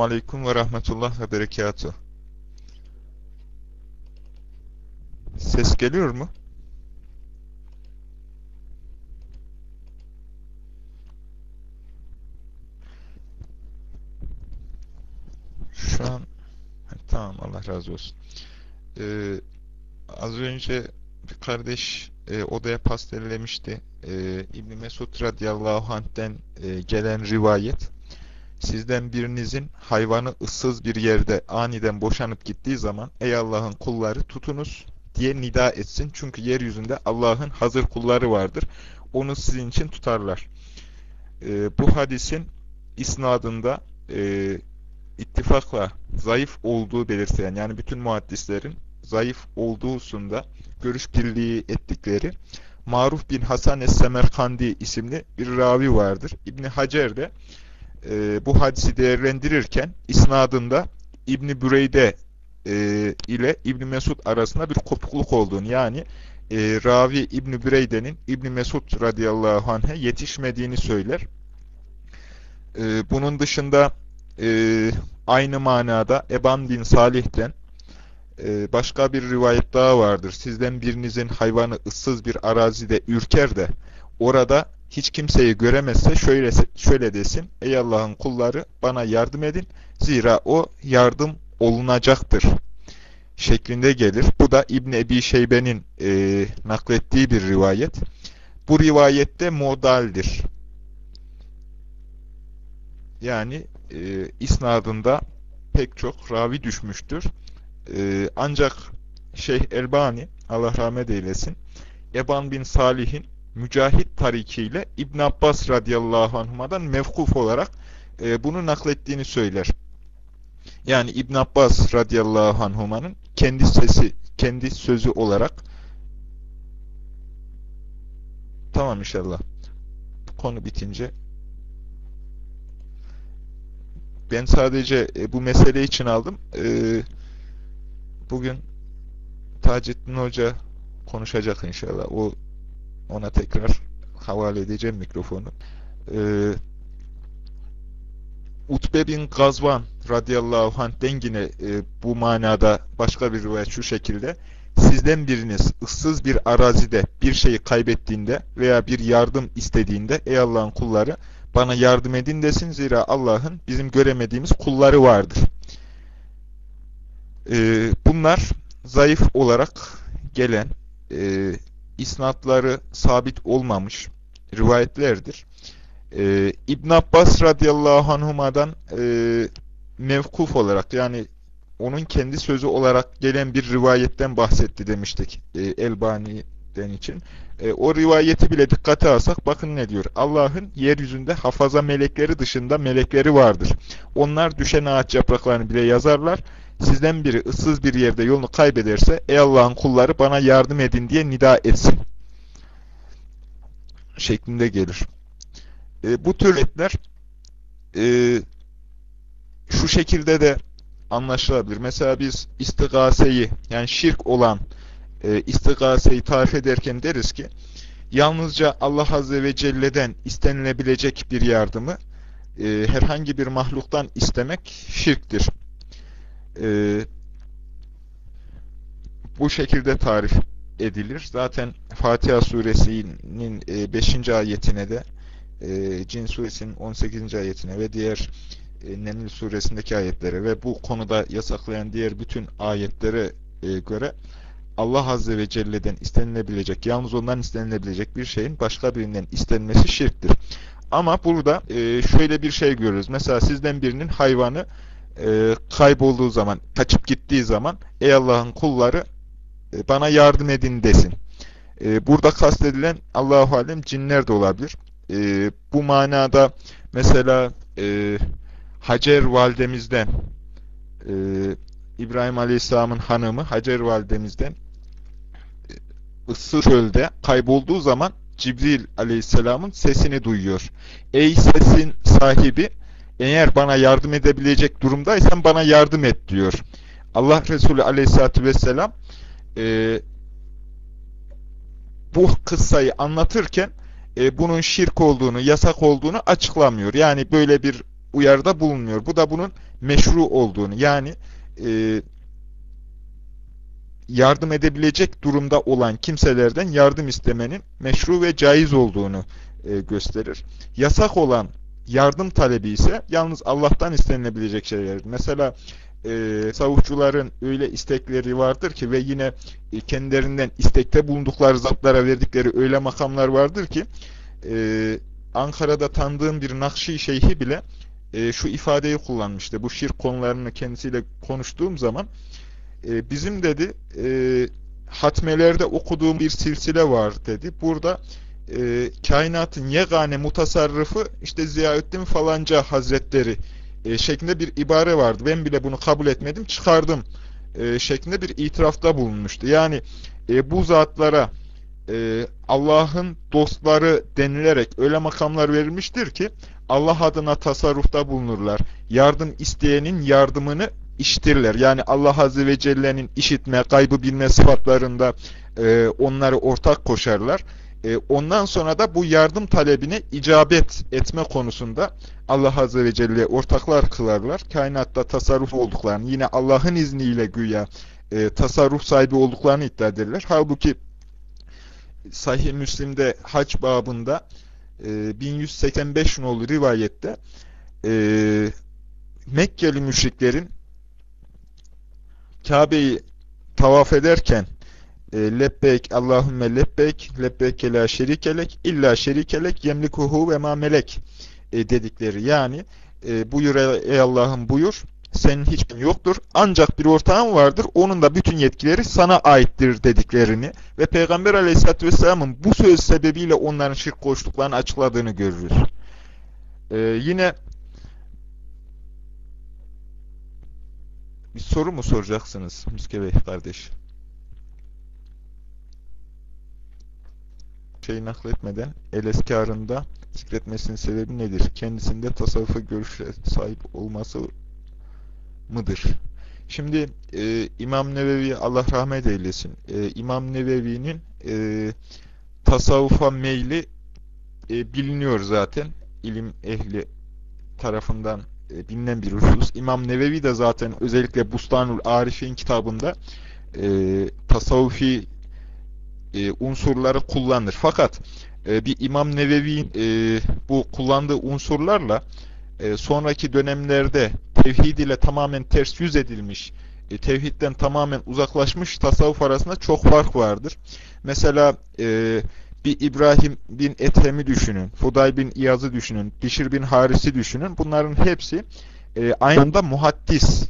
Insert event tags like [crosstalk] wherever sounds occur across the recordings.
Aleyküm ve rahmetullah ve berekatuhu. Ses geliyor mu? Şu an tamam Allah razı olsun. Ee, az önce bir kardeş e, odaya pastellemişti. E, İbn Mesud radıyallahu anh'ten e, gelen rivayet sizden birinizin hayvanı ıssız bir yerde aniden boşanıp gittiği zaman ey Allah'ın kulları tutunuz diye nida etsin. Çünkü yeryüzünde Allah'ın hazır kulları vardır. Onu sizin için tutarlar. E, bu hadisin isnadında e, ittifakla zayıf olduğu belirtilen yani bütün muhaddislerin zayıf olduğu hususunda görüş birliği ettikleri Maruf bin Hasan es-Semerkandi isimli bir ravi vardır. İbni Hacer de e, bu hadisi değerlendirirken isnadında İbni Büreyde e, ile İbni Mesud arasında bir kopukluk olduğunu yani e, ravi İbni Büreyde'nin İbni Mesud radıyallahu anh'e yetişmediğini söyler. E, bunun dışında e, aynı manada Eban bin Salih'ten e, başka bir rivayet daha vardır. Sizden birinizin hayvanı ıssız bir arazide ürker de orada hiç kimseyi göremezse şöyle şöyle desin. Ey Allah'ın kulları bana yardım edin. Zira o yardım olunacaktır. Şeklinde gelir. Bu da İbn Ebi Şeybe'nin e, naklettiği bir rivayet. Bu rivayette modaldir. Yani e, isnadında pek çok ravi düşmüştür. E, ancak Şeyh Elbani Allah rahmet eylesin Eban bin Salih'in Mücahit tarikiyle İbn Abbas radıyallahu anhuma'dan mevkuf olarak e, bunu naklettiğini söyler. Yani İbn Abbas radıyallahu anhuma'nın kendi sesi, kendi sözü olarak tamam inşallah konu bitince ben sadece e, bu mesele için aldım. E, bugün Taceddin Hoca konuşacak inşallah. O ona tekrar havale edeceğim mikrofonu. Ee, Utbe bin Gazvan radıyallahu anh'den yine e, bu manada başka bir rivayet şu şekilde sizden biriniz ıssız bir arazide bir şeyi kaybettiğinde veya bir yardım istediğinde ey Allah'ın kulları bana yardım edin desin zira Allah'ın bizim göremediğimiz kulları vardır. Ee, bunlar zayıf olarak gelen e, isnatları sabit olmamış rivayetlerdir. Ee, İbn Abbas radıyallahu anhuma'dan e, mevkuf olarak yani onun kendi sözü olarak gelen bir rivayetten bahsetti demiştik e, Elbani'den için. E, o rivayeti bile dikkate alsak bakın ne diyor. Allah'ın yeryüzünde hafaza melekleri dışında melekleri vardır. Onlar düşen ağaç yapraklarını bile yazarlar. Sizden biri ıssız bir yerde yolunu kaybederse ey Allah'ın kulları bana yardım edin diye nida etsin. Şeklinde gelir. E, bu tür etler e, şu şekilde de anlaşılabilir. Mesela biz istigaseyi yani şirk olan e, istigaseyi tarif ederken deriz ki yalnızca Allah Azze ve Celle'den istenilebilecek bir yardımı e, herhangi bir mahluktan istemek şirktir. E, bu şekilde tarif edilir. Zaten Fatiha suresinin 5. E, ayetine de e, Cin suresinin 18. ayetine ve diğer e, Neml suresindeki ayetlere ve bu konuda yasaklayan diğer bütün ayetlere göre Allah Azze ve Celle'den istenilebilecek, yalnız ondan istenilebilecek bir şeyin başka birinden istenmesi şirktir. Ama burada şöyle bir şey görürüz. Mesela sizden birinin hayvanı e, kaybolduğu zaman, kaçıp gittiği zaman ey Allah'ın kulları e, bana yardım edin desin. E, burada kastedilen Allahu Alem cinler de olabilir. E, bu manada mesela e, Hacer validemizden e, İbrahim Aleyhisselam'ın hanımı Hacer validemizden e, ıssız çölde kaybolduğu zaman Cibril Aleyhisselam'ın sesini duyuyor. Ey sesin sahibi eğer bana yardım edebilecek durumdaysan bana yardım et diyor. Allah Resulü Aleyhisselatü Vesselam e, bu kıssayı anlatırken e, bunun şirk olduğunu, yasak olduğunu açıklamıyor. Yani böyle bir uyarıda bulunmuyor. Bu da bunun meşru olduğunu yani e, yardım edebilecek durumda olan kimselerden yardım istemenin meşru ve caiz olduğunu e, gösterir. Yasak olan yardım talebi ise yalnız Allah'tan istenilebilecek şeylerdir. Mesela e, savukçuların öyle istekleri vardır ki ve yine e, kendilerinden istekte bulundukları zatlara verdikleri öyle makamlar vardır ki e, Ankara'da tanıdığım bir Nakşi şeyhi bile e, şu ifadeyi kullanmıştı. Bu şirk konularını kendisiyle konuştuğum zaman e, bizim dedi e, hatmelerde okuduğum bir silsile var dedi. Burada e, kainatın yegane mutasarrıfı işte Ziyaüddin falanca hazretleri e, şeklinde bir ibare vardı. Ben bile bunu kabul etmedim, çıkardım e, şeklinde bir itirafta bulunmuştu. Yani e, bu zatlara e, Allah'ın dostları denilerek öyle makamlar verilmiştir ki Allah adına tasarrufta bulunurlar. Yardım isteyenin yardımını işitirler. Yani Allah Azze ve Celle'nin işitme, kaybı bilme sıfatlarında e, onları ortak koşarlar. E, ondan sonra da bu yardım talebine icabet etme konusunda Allah Azze ve Celle ortaklar kılarlar. Kainatta tasarruf olduklarını, yine Allah'ın izniyle güya e, tasarruf sahibi olduklarını iddia ederler. Halbuki Sahih Müslim'de hac babında e, 1185 nolu rivayette e, Mekkeli müşriklerin Kabe'yi tavaf ederken e, lebbeyk Allahümme lebbeyk lebbeyke la şerikelek illa şerikelek yemlikuhu ve ma melek e, dedikleri yani e, buyur ey Allah'ım buyur senin hiçbir yoktur ancak bir ortağın vardır onun da bütün yetkileri sana aittir dediklerini ve Peygamber aleyhissalatü vesselamın bu söz sebebiyle onların şirk koştuklarını açıkladığını görürüz. Ee, yine bir soru mu soracaksınız Miske Bey kardeş? Şey nakletmeden el eskarında zikretmesinin sebebi nedir? Kendisinde tasavvufa görüşe sahip olması mıdır? Şimdi e, İmam Nevevi Allah rahmet eylesin. E, İmam Nevevi'nin e, tasavvufa meyli e, biliniyor zaten. ilim ehli tarafından e, bilinen bir husus. İmam Nevevi de zaten özellikle Bustanul Arif'in kitabında e, tasavvufi e, unsurları kullanır. Fakat e, bir İmam Nevevi'nin e, bu kullandığı unsurlarla e, sonraki dönemlerde tevhid ile tamamen ters yüz edilmiş, e, tevhidden tamamen uzaklaşmış tasavvuf arasında çok fark vardır. Mesela e, bir İbrahim bin Ethem'i düşünün, Fuday bin İyaz'ı düşünün, Bişir bin Haris'i düşünün. Bunların hepsi e, aynı anda muhaddis,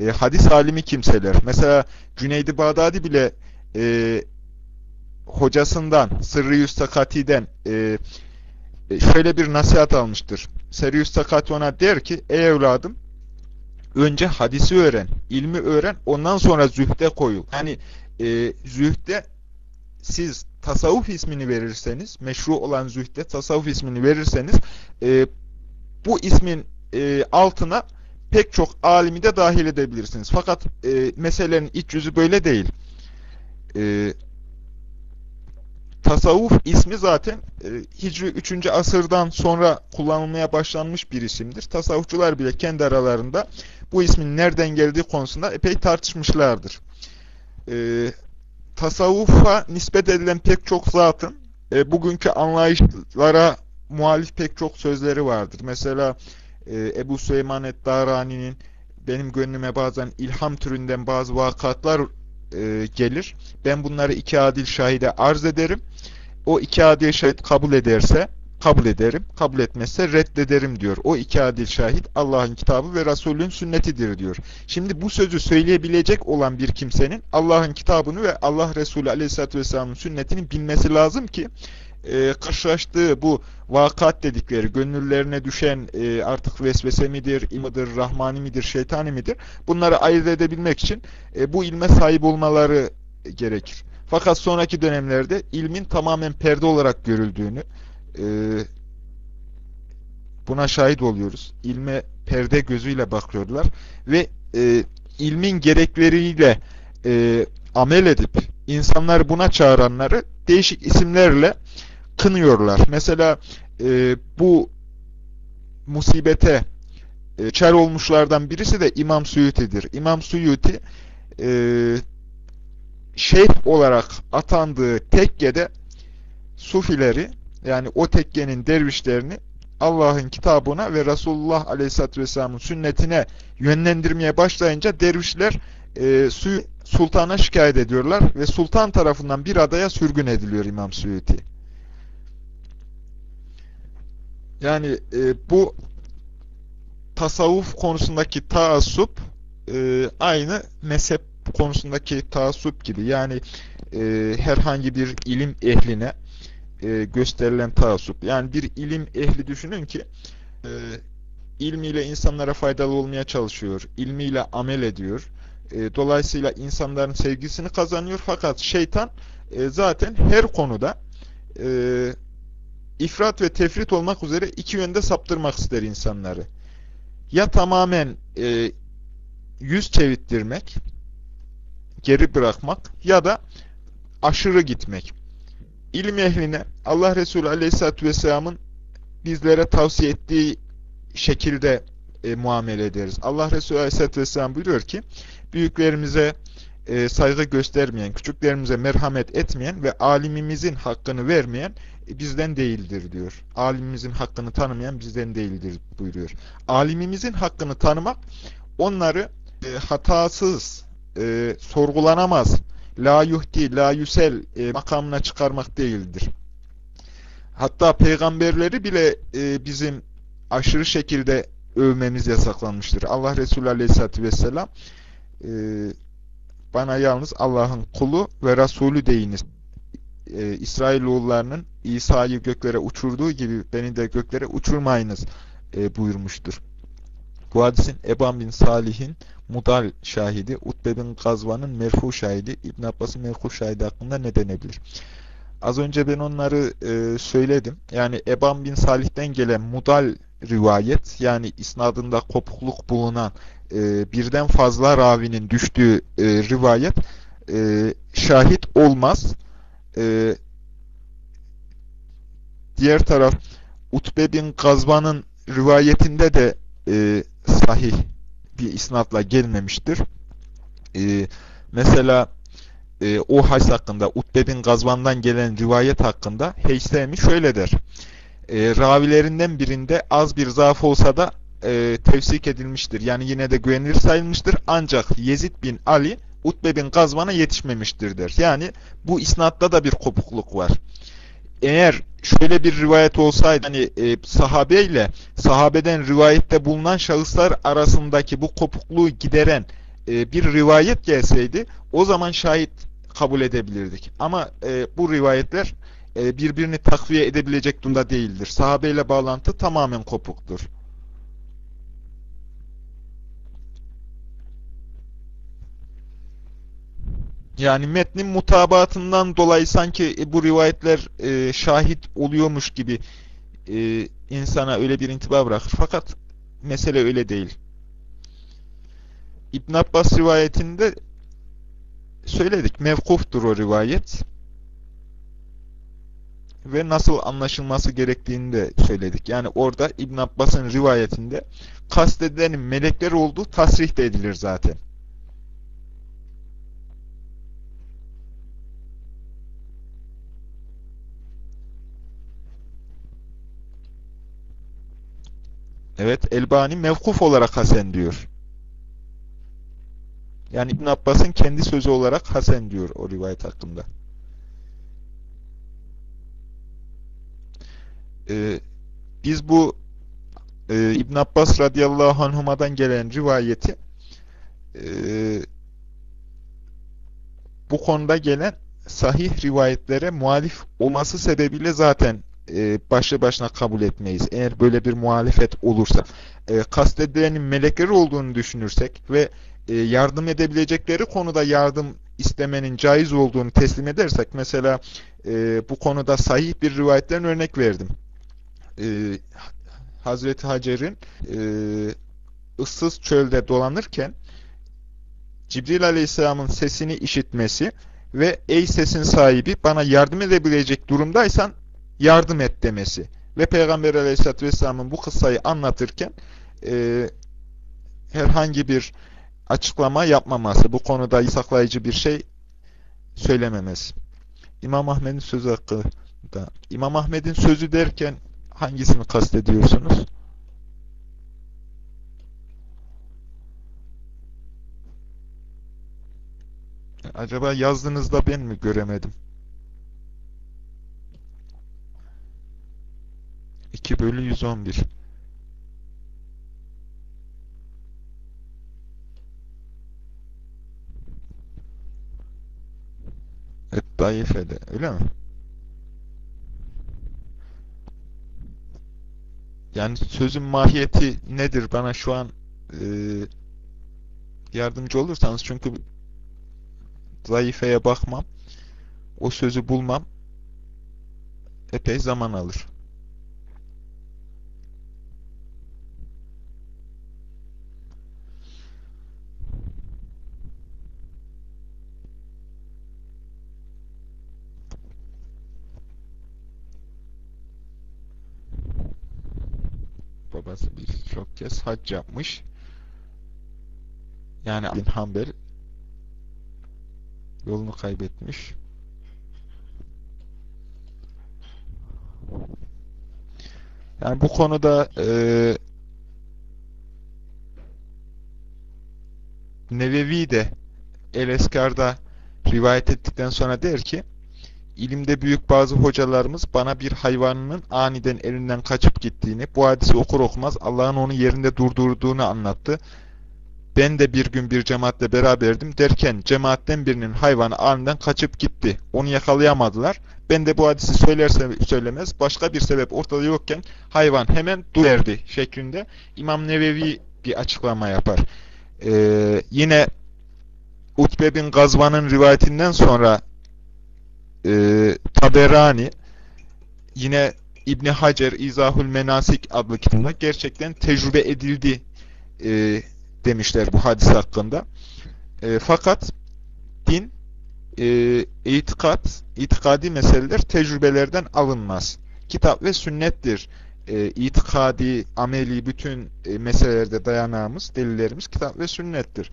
e, hadis alimi kimseler. Mesela Cüneydi Bağdadi bile e, hocasından, Sırrı Yüstakati'den e, e, şöyle bir nasihat almıştır. Serius Takati ona der ki, ey evladım, önce hadisi öğren, ilmi öğren, ondan sonra zühde koyul. Yani e, zühde siz tasavvuf ismini verirseniz, meşru olan zühde tasavvuf ismini verirseniz, e, bu ismin e, altına pek çok alimi de dahil edebilirsiniz. Fakat e, meselenin iç yüzü böyle değil. E, tasavvuf ismi zaten e, Hicri 3. asırdan sonra kullanılmaya başlanmış bir isimdir. Tasavvufçular bile kendi aralarında bu ismin nereden geldiği konusunda epey tartışmışlardır. E, tasavvufa nispet edilen pek çok zatın e, bugünkü anlayışlara muhalif pek çok sözleri vardır. Mesela e, Ebu Süleyman et-Darani'nin benim gönlüme bazen ilham türünden bazı vakatlar e, gelir. Ben bunları iki adil şahide arz ederim. O iki adil şahit kabul ederse kabul ederim. Kabul etmezse reddederim diyor. O iki adil şahit Allah'ın kitabı ve Resulün sünnetidir diyor. Şimdi bu sözü söyleyebilecek olan bir kimsenin Allah'ın kitabını ve Allah Resulü Aleyhisselatü Vesselam'ın sünnetini bilmesi lazım ki e, karşılaştığı bu vakat dedikleri, gönüllerine düşen e, artık vesvese midir, imidir, rahmani midir, şeytani midir? Bunları ayırt edebilmek için e, bu ilme sahip olmaları gerekir. Fakat sonraki dönemlerde ilmin tamamen perde olarak görüldüğünü e, buna şahit oluyoruz. İlme perde gözüyle bakıyorlar ve e, ilmin gerekleriyle e, amel edip insanlar buna çağıranları değişik isimlerle kınıyorlar. Mesela e, bu musibete e, çar olmuşlardan birisi de İmam Suyuti'dir. İmam Suyuti e, şeyh olarak atandığı tekkede Sufileri yani o tekkenin dervişlerini Allah'ın kitabına ve Resulullah Aleyhisselatü Vesselam'ın sünnetine yönlendirmeye başlayınca dervişler e, su, sultana şikayet ediyorlar ve sultan tarafından bir adaya sürgün ediliyor İmam Suyuti. Yani e, bu tasavvuf konusundaki taassup e, aynı mezhep konusundaki taassup gibi. Yani e, herhangi bir ilim ehline e, gösterilen taassup. Yani bir ilim ehli düşünün ki e, ilmiyle insanlara faydalı olmaya çalışıyor. ilmiyle amel ediyor. E, dolayısıyla insanların sevgisini kazanıyor. Fakat şeytan e, zaten her konuda e, ifrat ve tefrit olmak üzere iki yönde saptırmak ister insanları. Ya tamamen e, yüz çevittirmek, geri bırakmak ya da aşırı gitmek. İlim ehline Allah Resulü Aleyhisselatü Vesselam'ın bizlere tavsiye ettiği şekilde e, muamele ederiz. Allah Resulü Aleyhisselatü Vesselam buyuruyor ki büyüklerimize e, saygı göstermeyen, küçüklerimize merhamet etmeyen ve alimimizin hakkını vermeyen e, bizden değildir diyor. Alimimizin hakkını tanımayan bizden değildir buyuruyor. Alimimizin hakkını tanımak onları e, hatasız, e, sorgulanamaz, la yuhti, la yüsel e, makamına çıkarmak değildir. Hatta peygamberleri bile e, bizim aşırı şekilde övmemiz yasaklanmıştır. Allah Resulü Aleyhisselatü Vesselam e, bana yalnız Allah'ın kulu ve Resulü deyiniz. E, İsrailoğullarının İsa'yı göklere uçurduğu gibi beni de göklere uçurmayınız e, buyurmuştur. Bu hadisin Eban bin Salih'in Mudal şahidi, Utbe bin Gazvan'ın merfu şahidi, İbn Abbas'ın merfu şahidi hakkında ne denebilir? Az önce ben onları e, söyledim. Yani Eban bin Salih'ten gelen Mudal rivayet, yani isnadında kopukluk bulunan e, birden fazla ravinin düştüğü e, rivayet e, şahit olmaz. E, diğer taraf Utbe bin Gazvan'ın rivayetinde de e, sahih bir isnatla gelmemiştir. E, mesela e, o hac hakkında, Utbe bin Gazvan'dan gelen rivayet hakkında Heysemi şöyle der. E, ravilerinden birinde az bir zaaf olsa da e, tevsik edilmiştir. Yani yine de güvenilir sayılmıştır. Ancak Yezid bin Ali Utbe bin Gazvan'a yetişmemiştir der. Yani bu isnatta da bir kopukluk var. Eğer şöyle bir rivayet olsaydı hani e, sahabeyle sahabeden rivayette bulunan şahıslar arasındaki bu kopukluğu gideren e, bir rivayet gelseydi o zaman şahit kabul edebilirdik. Ama e, bu rivayetler e, birbirini takviye edebilecek durumda değildir. Sahabeyle bağlantı tamamen kopuktur. Yani metnin mutabatından dolayı sanki e, bu rivayetler e, şahit oluyormuş gibi e, insana öyle bir intiba bırakır. Fakat mesele öyle değil. İbn Abbas rivayetinde söyledik. Mevkuftur o rivayet. Ve nasıl anlaşılması gerektiğini de söyledik. Yani orada İbn Abbas'ın rivayetinde kastedilenin melekler olduğu tasrih de edilir zaten. Evet, Elbani mevkuf olarak hasen diyor. Yani İbn Abbas'ın kendi sözü olarak hasen diyor o rivayet hakkında. Ee, biz bu e, İbn Abbas radıyallahu anhuma'dan gelen rivayeti e, bu konuda gelen sahih rivayetlere muhalif olması sebebiyle zaten e, başlı başına kabul etmeyiz. Eğer böyle bir muhalefet olursa. E, kastedilenin melekleri olduğunu düşünürsek ve e, yardım edebilecekleri konuda yardım istemenin caiz olduğunu teslim edersek, mesela e, bu konuda sahih bir rivayetten örnek verdim. E, Hazreti Hacer'in e, ıssız çölde dolanırken Cibril Aleyhisselam'ın sesini işitmesi ve ey sesin sahibi bana yardım edebilecek durumdaysan yardım et demesi. Ve Peygamber Aleyhisselatü Vesselam'ın bu kıssayı anlatırken e, herhangi bir açıklama yapmaması, bu konuda yasaklayıcı bir şey söylememesi. İmam Ahmet'in sözü hakkında. İmam Ahmet'in sözü derken hangisini kastediyorsunuz? Acaba yazdığınızda ben mi göremedim? 2 bölü 111 Evet, Daife'de. Öyle mi? Yani sözün mahiyeti nedir? Bana şu an e, yardımcı olursanız çünkü zayıfeye bakmam, o sözü bulmam epey zaman alır. Birçok kez hac yapmış. Yani bin Hanbel yolunu kaybetmiş. Yani bu konuda e, Nevevi de El-Eskar'da rivayet ettikten sonra der ki İlimde büyük bazı hocalarımız bana bir hayvanının aniden elinden kaçıp gittiğini, bu hadisi okur okumaz Allah'ın onu yerinde durdurduğunu anlattı. Ben de bir gün bir cemaatle beraberdim derken cemaatten birinin hayvanı aniden kaçıp gitti. Onu yakalayamadılar. Ben de bu hadisi söylerse söylemez başka bir sebep ortada yokken hayvan hemen durerdi şeklinde İmam Nevevi bir açıklama yapar. Ee, yine Utbe bin Gazvan'ın rivayetinden sonra e, Taberani yine İbni Hacer İzahül Menasik adlı kitabında gerçekten tecrübe edildi e, demişler bu hadis hakkında. E, fakat din e, itikat, itikadi meseleler tecrübelerden alınmaz. Kitap ve sünnettir. E, itikadi, ameli bütün e, meselelerde dayanağımız, delillerimiz kitap ve sünnettir.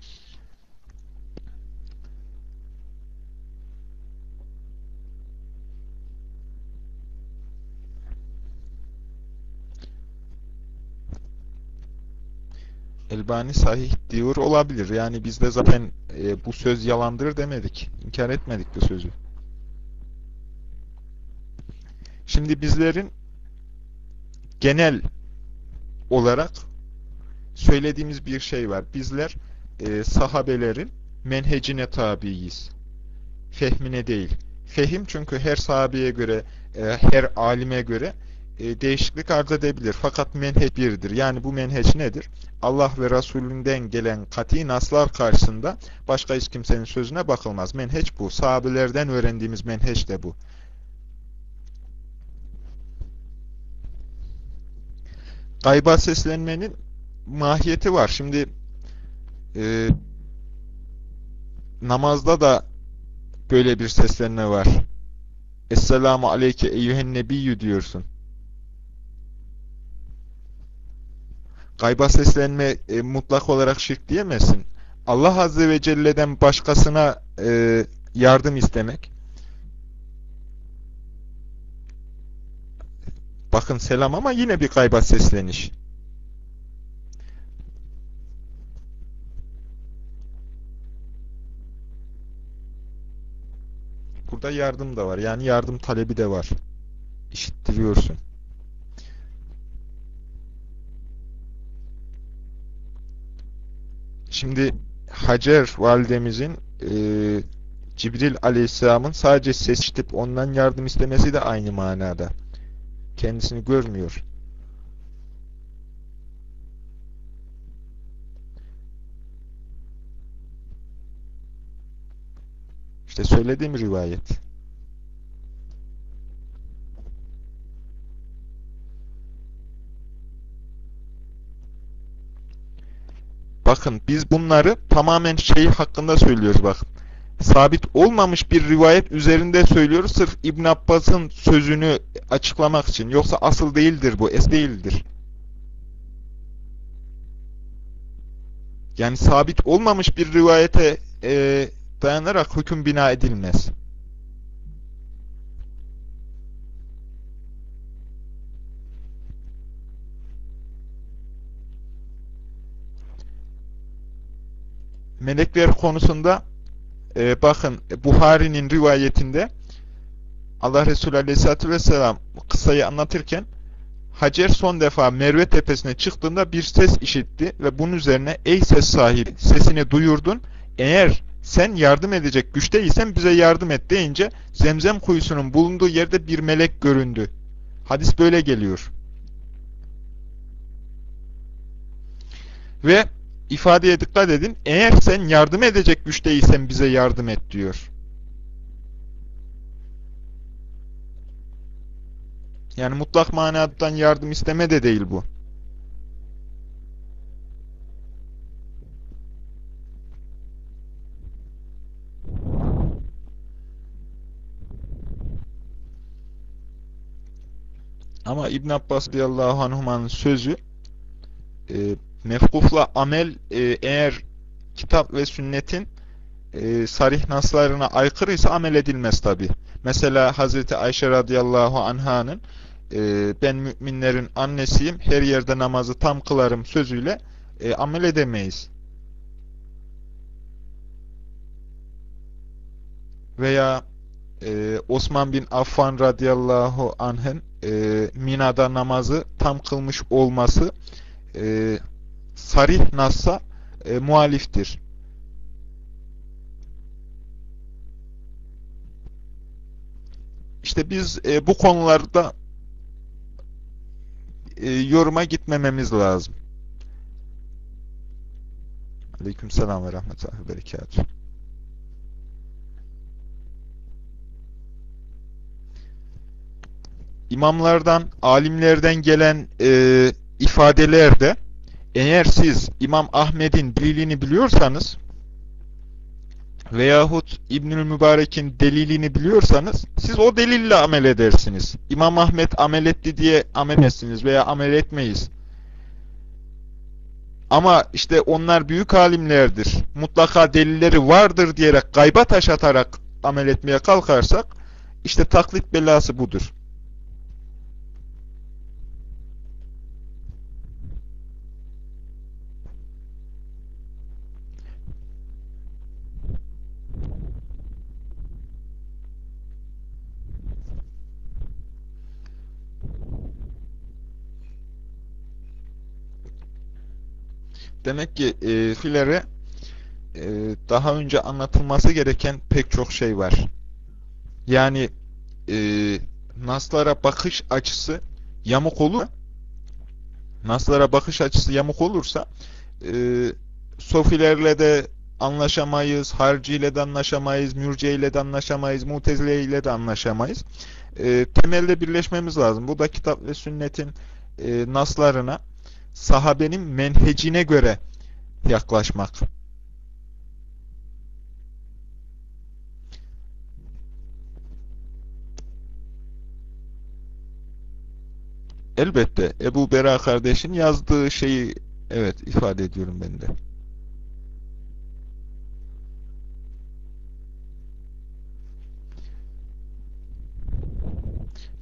Elbani sahih diyor olabilir. Yani biz de zaten e, bu söz yalandır demedik. İnkar etmedik bu sözü. Şimdi bizlerin genel olarak söylediğimiz bir şey var. Bizler e, sahabelerin menhecine tabiiyiz. Fehmine değil. Fehim çünkü her sahabeye göre, e, her alime göre e, değişiklik arz edebilir. Fakat menheç birdir. Yani bu menheç nedir? Allah ve Resulünden gelen kati naslar karşısında başka hiç kimsenin sözüne bakılmaz. Menheç bu. Sahabelerden öğrendiğimiz menheç de bu. Gayba seslenmenin mahiyeti var. Şimdi e, namazda da böyle bir seslenme var. Esselamu aleyke eyyühen nebiyyü diyorsun. Gayba seslenme e, mutlak olarak şirk diyemezsin. Allah Azze ve Celle'den başkasına e, yardım istemek. Bakın selam ama yine bir gayba sesleniş. Burada yardım da var. Yani yardım talebi de var. İşittiriyorsun. Şimdi Hacer validemizin e, Cibril aleyhisselamın sadece ses işitip ondan yardım istemesi de aynı manada. Kendisini görmüyor. İşte söylediğim rivayet. Bakın biz bunları tamamen şey hakkında söylüyoruz bak. Sabit olmamış bir rivayet üzerinde söylüyoruz sırf İbn Abbas'ın sözünü açıklamak için. Yoksa asıl değildir bu, es değildir. Yani sabit olmamış bir rivayete e, dayanarak hüküm bina edilmez. Melekler konusunda e, bakın Buhari'nin rivayetinde Allah Resulü Aleyhisselatü Vesselam kıssayı anlatırken Hacer son defa Merve tepesine çıktığında bir ses işitti ve bunun üzerine ey ses sahibi sesini duyurdun eğer sen yardım edecek güçteysen bize yardım et deyince zemzem kuyusunun bulunduğu yerde bir melek göründü. Hadis böyle geliyor. Ve ifadeye dikkat edin. Eğer sen yardım edecek güçteysen bize yardım et diyor. Yani mutlak manadan yardım isteme de değil bu. Ama İbn Abbas radıyallahu anhuma'nın sözü e, mefkufla amel e, eğer kitap ve sünnetin e, sarih naslarına aykırıysa amel edilmez tabi. Mesela Hazreti Ayşe radıyallahu anh'ın e, ben müminlerin annesiyim, her yerde namazı tam kılarım sözüyle e, amel edemeyiz. Veya e, Osman bin Affan radıyallahu anh'ın e, Mina'da namazı tam kılmış olması e, sarih nassa e, muhaliftir. İşte biz e, bu konularda e, yoruma gitmememiz lazım. Aleykümselam ve rahmetullahi ve berekatuhu. İmamlardan, alimlerden gelen e, ifadelerde eğer siz İmam Ahmet'in dilini biliyorsanız veyahut İbnül Mübarek'in delilini biliyorsanız siz o delille amel edersiniz. İmam Ahmet amel etti diye amel etsiniz veya amel etmeyiz. Ama işte onlar büyük alimlerdir. Mutlaka delilleri vardır diyerek gayba taş atarak amel etmeye kalkarsak işte taklit belası budur. Demek ki e, filere e, daha önce anlatılması gereken pek çok şey var. Yani e, naslara bakış açısı yamuk olur. Naslara bakış açısı yamuk olursa e, sofilerle de anlaşamayız, harci ile de anlaşamayız, mürce ile de anlaşamayız, mutezile ile de anlaşamayız. E, temelde birleşmemiz lazım. Bu da kitap ve sünnetin e, naslarına sahabenin menhecine göre yaklaşmak. Elbette Ebu Bera kardeşin yazdığı şeyi evet ifade ediyorum ben de.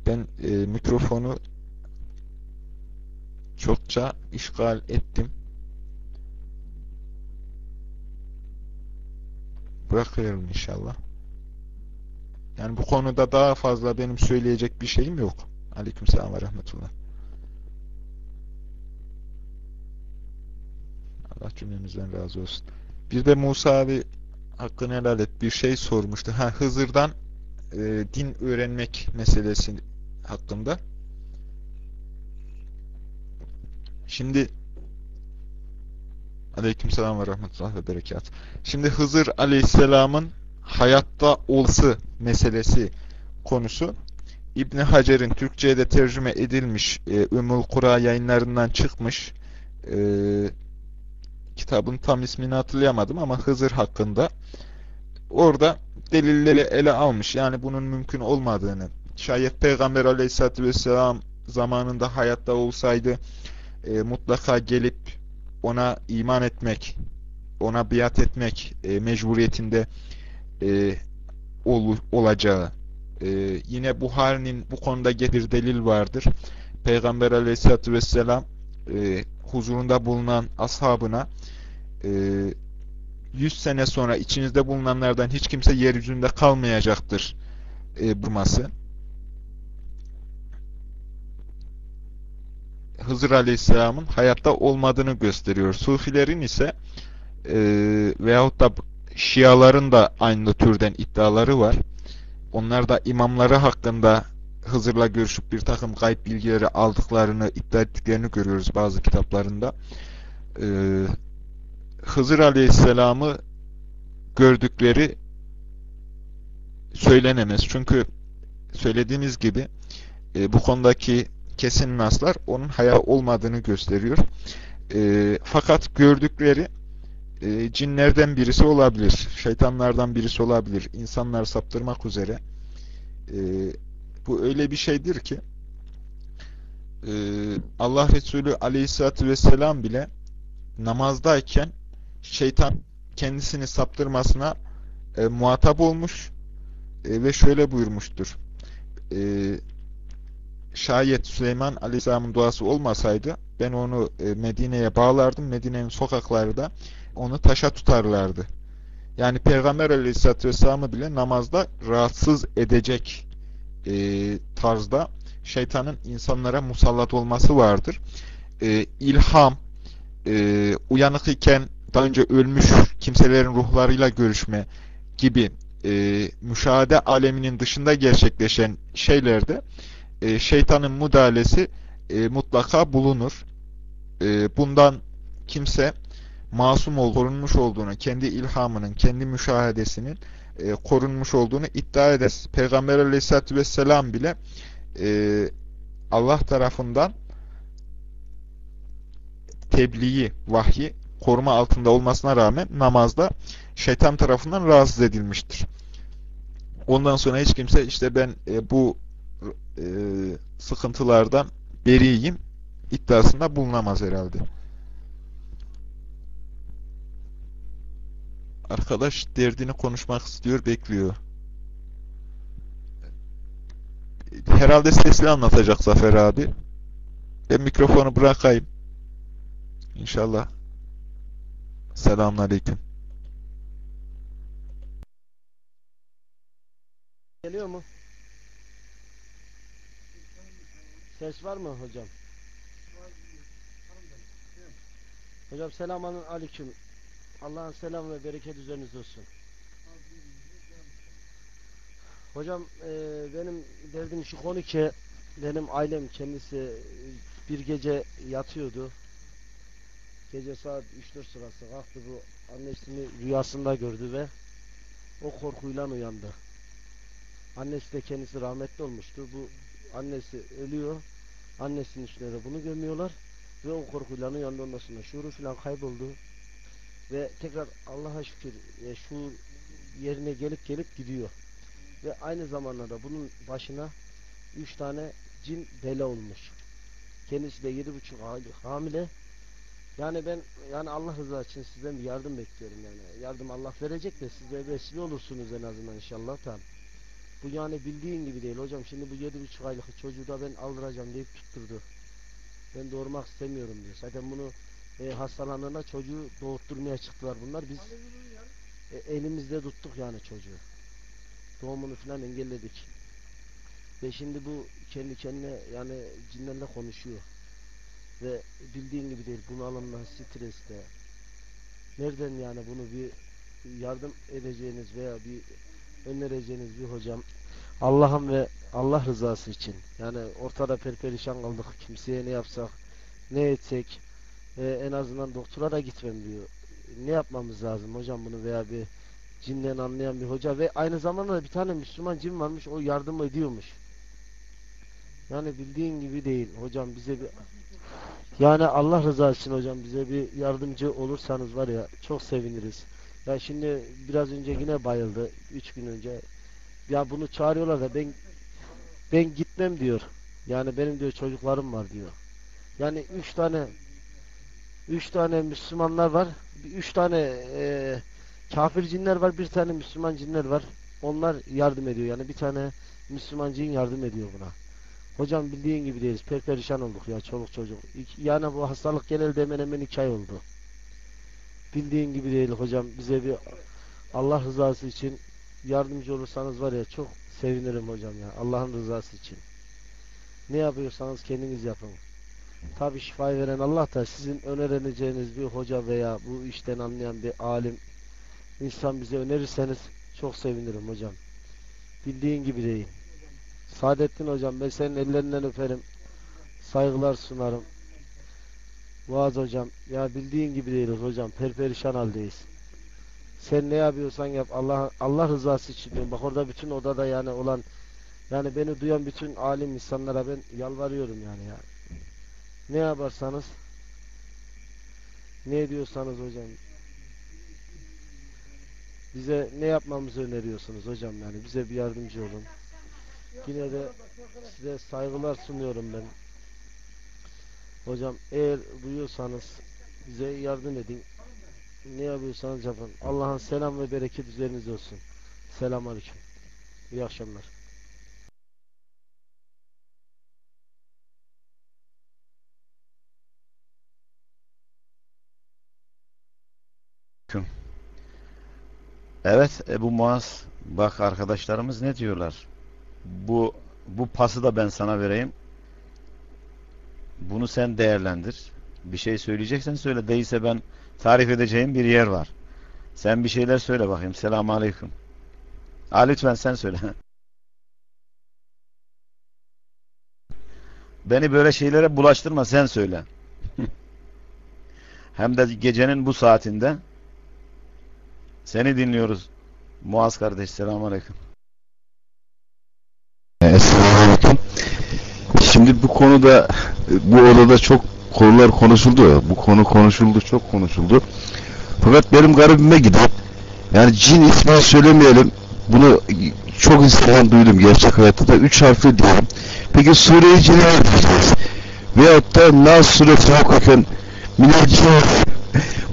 Ben e, mikrofonu çokça işgal ettim. Bırakıyorum inşallah. Yani bu konuda daha fazla benim söyleyecek bir şeyim yok. Aleykümselam ve rahmetullah. Allah cümlemizden razı olsun. Bir de Musa abi hakkını helal et bir şey sormuştu. Ha Hızır'dan e, din öğrenmek meselesi hakkında. Şimdi Aleykümselam ve rahmetullah ve berekat. Şimdi Hızır Aleyhisselam'ın hayatta olması meselesi konusu İbni Hacer'in Türkçe'ye de tercüme edilmiş e, Ümmül Kura yayınlarından çıkmış e, kitabın tam ismini hatırlayamadım ama Hızır hakkında orada delilleri ele almış. Yani bunun mümkün olmadığını şayet Peygamber Aleyhisselatü Vesselam zamanında hayatta olsaydı e, mutlaka gelip ona iman etmek ona biat etmek e, mecburiyetinde e, ol, olacağı. E, yine Buhari'nin bu konuda getir delil vardır. Peygamber aleyhissalatü vesselam e, huzurunda bulunan ashabına e, 100 sene sonra içinizde bulunanlardan hiç kimse yeryüzünde kalmayacaktır e, burması. Hızır Aleyhisselam'ın hayatta olmadığını gösteriyor. Sufilerin ise e, veyahut da Şiaların da aynı türden iddiaları var. Onlar da imamları hakkında Hızır'la görüşüp bir takım gayb bilgileri aldıklarını iddia ettiklerini görüyoruz bazı kitaplarında. Ee, Hızır Aleyhisselam'ı gördükleri söylenemez. Çünkü söylediğimiz gibi e, bu konudaki kesin naslar onun hayal olmadığını gösteriyor. E, fakat gördükleri e, cinlerden birisi olabilir, şeytanlardan birisi olabilir, insanları saptırmak üzere. E, bu öyle bir şeydir ki e, Allah Resulü Aleyhisselatü Vesselam bile namazdayken şeytan kendisini saptırmasına e, muhatap olmuş e, ve şöyle buyurmuştur. E, şayet Süleyman Aleyhisselam'ın duası olmasaydı ben onu e, Medine'ye bağlardım. Medine'nin sokakları da onu taşa tutarlardı. Yani Peygamber Aleyhisselatü Vesselam'ı bile namazda rahatsız edecek e, tarzda şeytanın insanlara musallat olması vardır. E, ilham, e, uyanık iken daha önce ölmüş kimselerin ruhlarıyla görüşme gibi e, müşahede aleminin dışında gerçekleşen şeylerde e, şeytanın müdahalesi e, mutlaka bulunur. E, bundan kimse masum ol, korunmuş olduğunu, kendi ilhamının, kendi müşahedesinin e, korunmuş olduğunu iddia eder. Peygamber aleyhissalatü vesselam bile e, Allah tarafından tebliği, vahyi koruma altında olmasına rağmen namazda şeytan tarafından rahatsız edilmiştir. Ondan sonra hiç kimse işte ben e, bu e, sıkıntılardan beriyim iddiasında bulunamaz herhalde. Arkadaş derdini konuşmak istiyor, bekliyor. Herhalde sesli anlatacak Zafer abi. Ben mikrofonu bırakayım. İnşallah. Selamünaleyküm. Geliyor mu? Ses var mı hocam? Hocam selamun aleyküm. Allah'ın selamı ve bereket üzerinize olsun. Hocam e, benim derdim şu konu ki benim ailem kendisi bir gece yatıyordu. Gece saat 3-4 sırası kalktı bu annesini rüyasında gördü ve o korkuyla uyandı. Annesi de kendisi rahmetli olmuştu. Bu annesi ölüyor. Annesinin üstüne de bunu gömüyorlar. Ve o korkuyla uyandı ondan sonra şuuru falan kayboldu. Ve tekrar Allah'a şükür e, şuur yerine gelip gelip gidiyor. Ve aynı zamanda da bunun başına üç tane cin bela olmuş. Kendisi de yedi buçuk hamile. Yani ben yani Allah rızası için sizden bir yardım bekliyorum yani. Yardım Allah verecek de siz de vesile olursunuz en azından inşallah tamam. Bu yani bildiğin gibi değil hocam. Şimdi bu yedi buçuk aylık çocuğu da ben aldıracağım deyip tutturdu. Ben doğurmak istemiyorum diyor. Zaten bunu e, hastalandığında çocuğu doğurtturmaya çıktılar bunlar. Biz e, elimizde tuttuk yani çocuğu. Doğumunu falan engelledik. Ve şimdi bu kendi kendine yani cinlerle konuşuyor. Ve bildiğin gibi değil bunalımda, streste. Nereden yani bunu bir yardım edeceğiniz veya bir önereceğiniz bir hocam Allah'ım ve Allah rızası için yani ortada perperişan kaldık kimseye ne yapsak ne etsek e, en azından doktora da gitmem diyor. Ne yapmamız lazım hocam bunu veya bir cinden anlayan bir hoca? Ve aynı zamanda da bir tane Müslüman cin varmış o yardım ediyormuş. Yani bildiğin gibi değil hocam bize bir yani Allah rızası için hocam bize bir yardımcı olursanız var ya çok seviniriz ya şimdi biraz önce yine bayıldı. Üç gün önce. Ya bunu çağırıyorlar da ben ben gitmem diyor. Yani benim diyor çocuklarım var diyor. Yani üç tane Üç tane Müslümanlar var. Üç tane e, kafir cinler var. Bir tane Müslüman cinler var. Onlar yardım ediyor. Yani bir tane Müslüman cin yardım ediyor buna. Hocam bildiğin gibi değiliz. Perperişan olduk ya çoluk çocuk. Yani bu hastalık genelde hemen hemen iki ay oldu. Bildiğin gibi değil hocam. Bize bir Allah rızası için yardımcı olursanız var ya çok sevinirim hocam ya. Allah'ın rızası için. Ne yapıyorsanız kendiniz yapın. Tabi şifayı veren Allah da sizin önerileceğiniz bir hoca veya bu işten anlayan bir alim insan bize önerirseniz çok sevinirim hocam. Bildiğin gibi değil. Saadettin hocam ben senin ellerinden öperim. Saygılar sunarım. Vaaz hocam ya bildiğin gibi değiliz hocam. Perperişan haldeyiz. Sen ne yapıyorsan yap. Allah Allah rızası için diyorum. Bak orada bütün odada yani olan yani beni duyan bütün alim insanlara ben yalvarıyorum yani ya. Ne yaparsanız ne diyorsanız hocam bize ne yapmamızı öneriyorsunuz hocam yani bize bir yardımcı olun. Yine de size saygılar sunuyorum ben. Hocam eğer duyuyorsanız bize yardım edin. Ne yapıyorsanız yapın. Allah'ın selam ve bereket üzerinize olsun. Selam aleyküm. İyi akşamlar. Evet Ebu Muaz bak arkadaşlarımız ne diyorlar? Bu bu pası da ben sana vereyim. Bunu sen değerlendir. Bir şey söyleyeceksen söyle. Değilse ben tarif edeceğim bir yer var. Sen bir şeyler söyle bakayım. Selamun Aleyküm. Ha, lütfen sen söyle. [laughs] Beni böyle şeylere bulaştırma sen söyle. [laughs] Hem de gecenin bu saatinde. Seni dinliyoruz. Muaz kardeş selamun aleyküm. Şimdi bu konuda bu odada çok konular konuşuldu. Bu konu konuşuldu, çok konuşuldu. Fakat benim garibime gider. Yani cin ismini söylemeyelim. Bunu çok insandan duydum gerçek hayatta da. Üç harfli diyelim. Peki Sure-i Celalet diyeceğiz. Veyahut da Nas suresine okurken Minel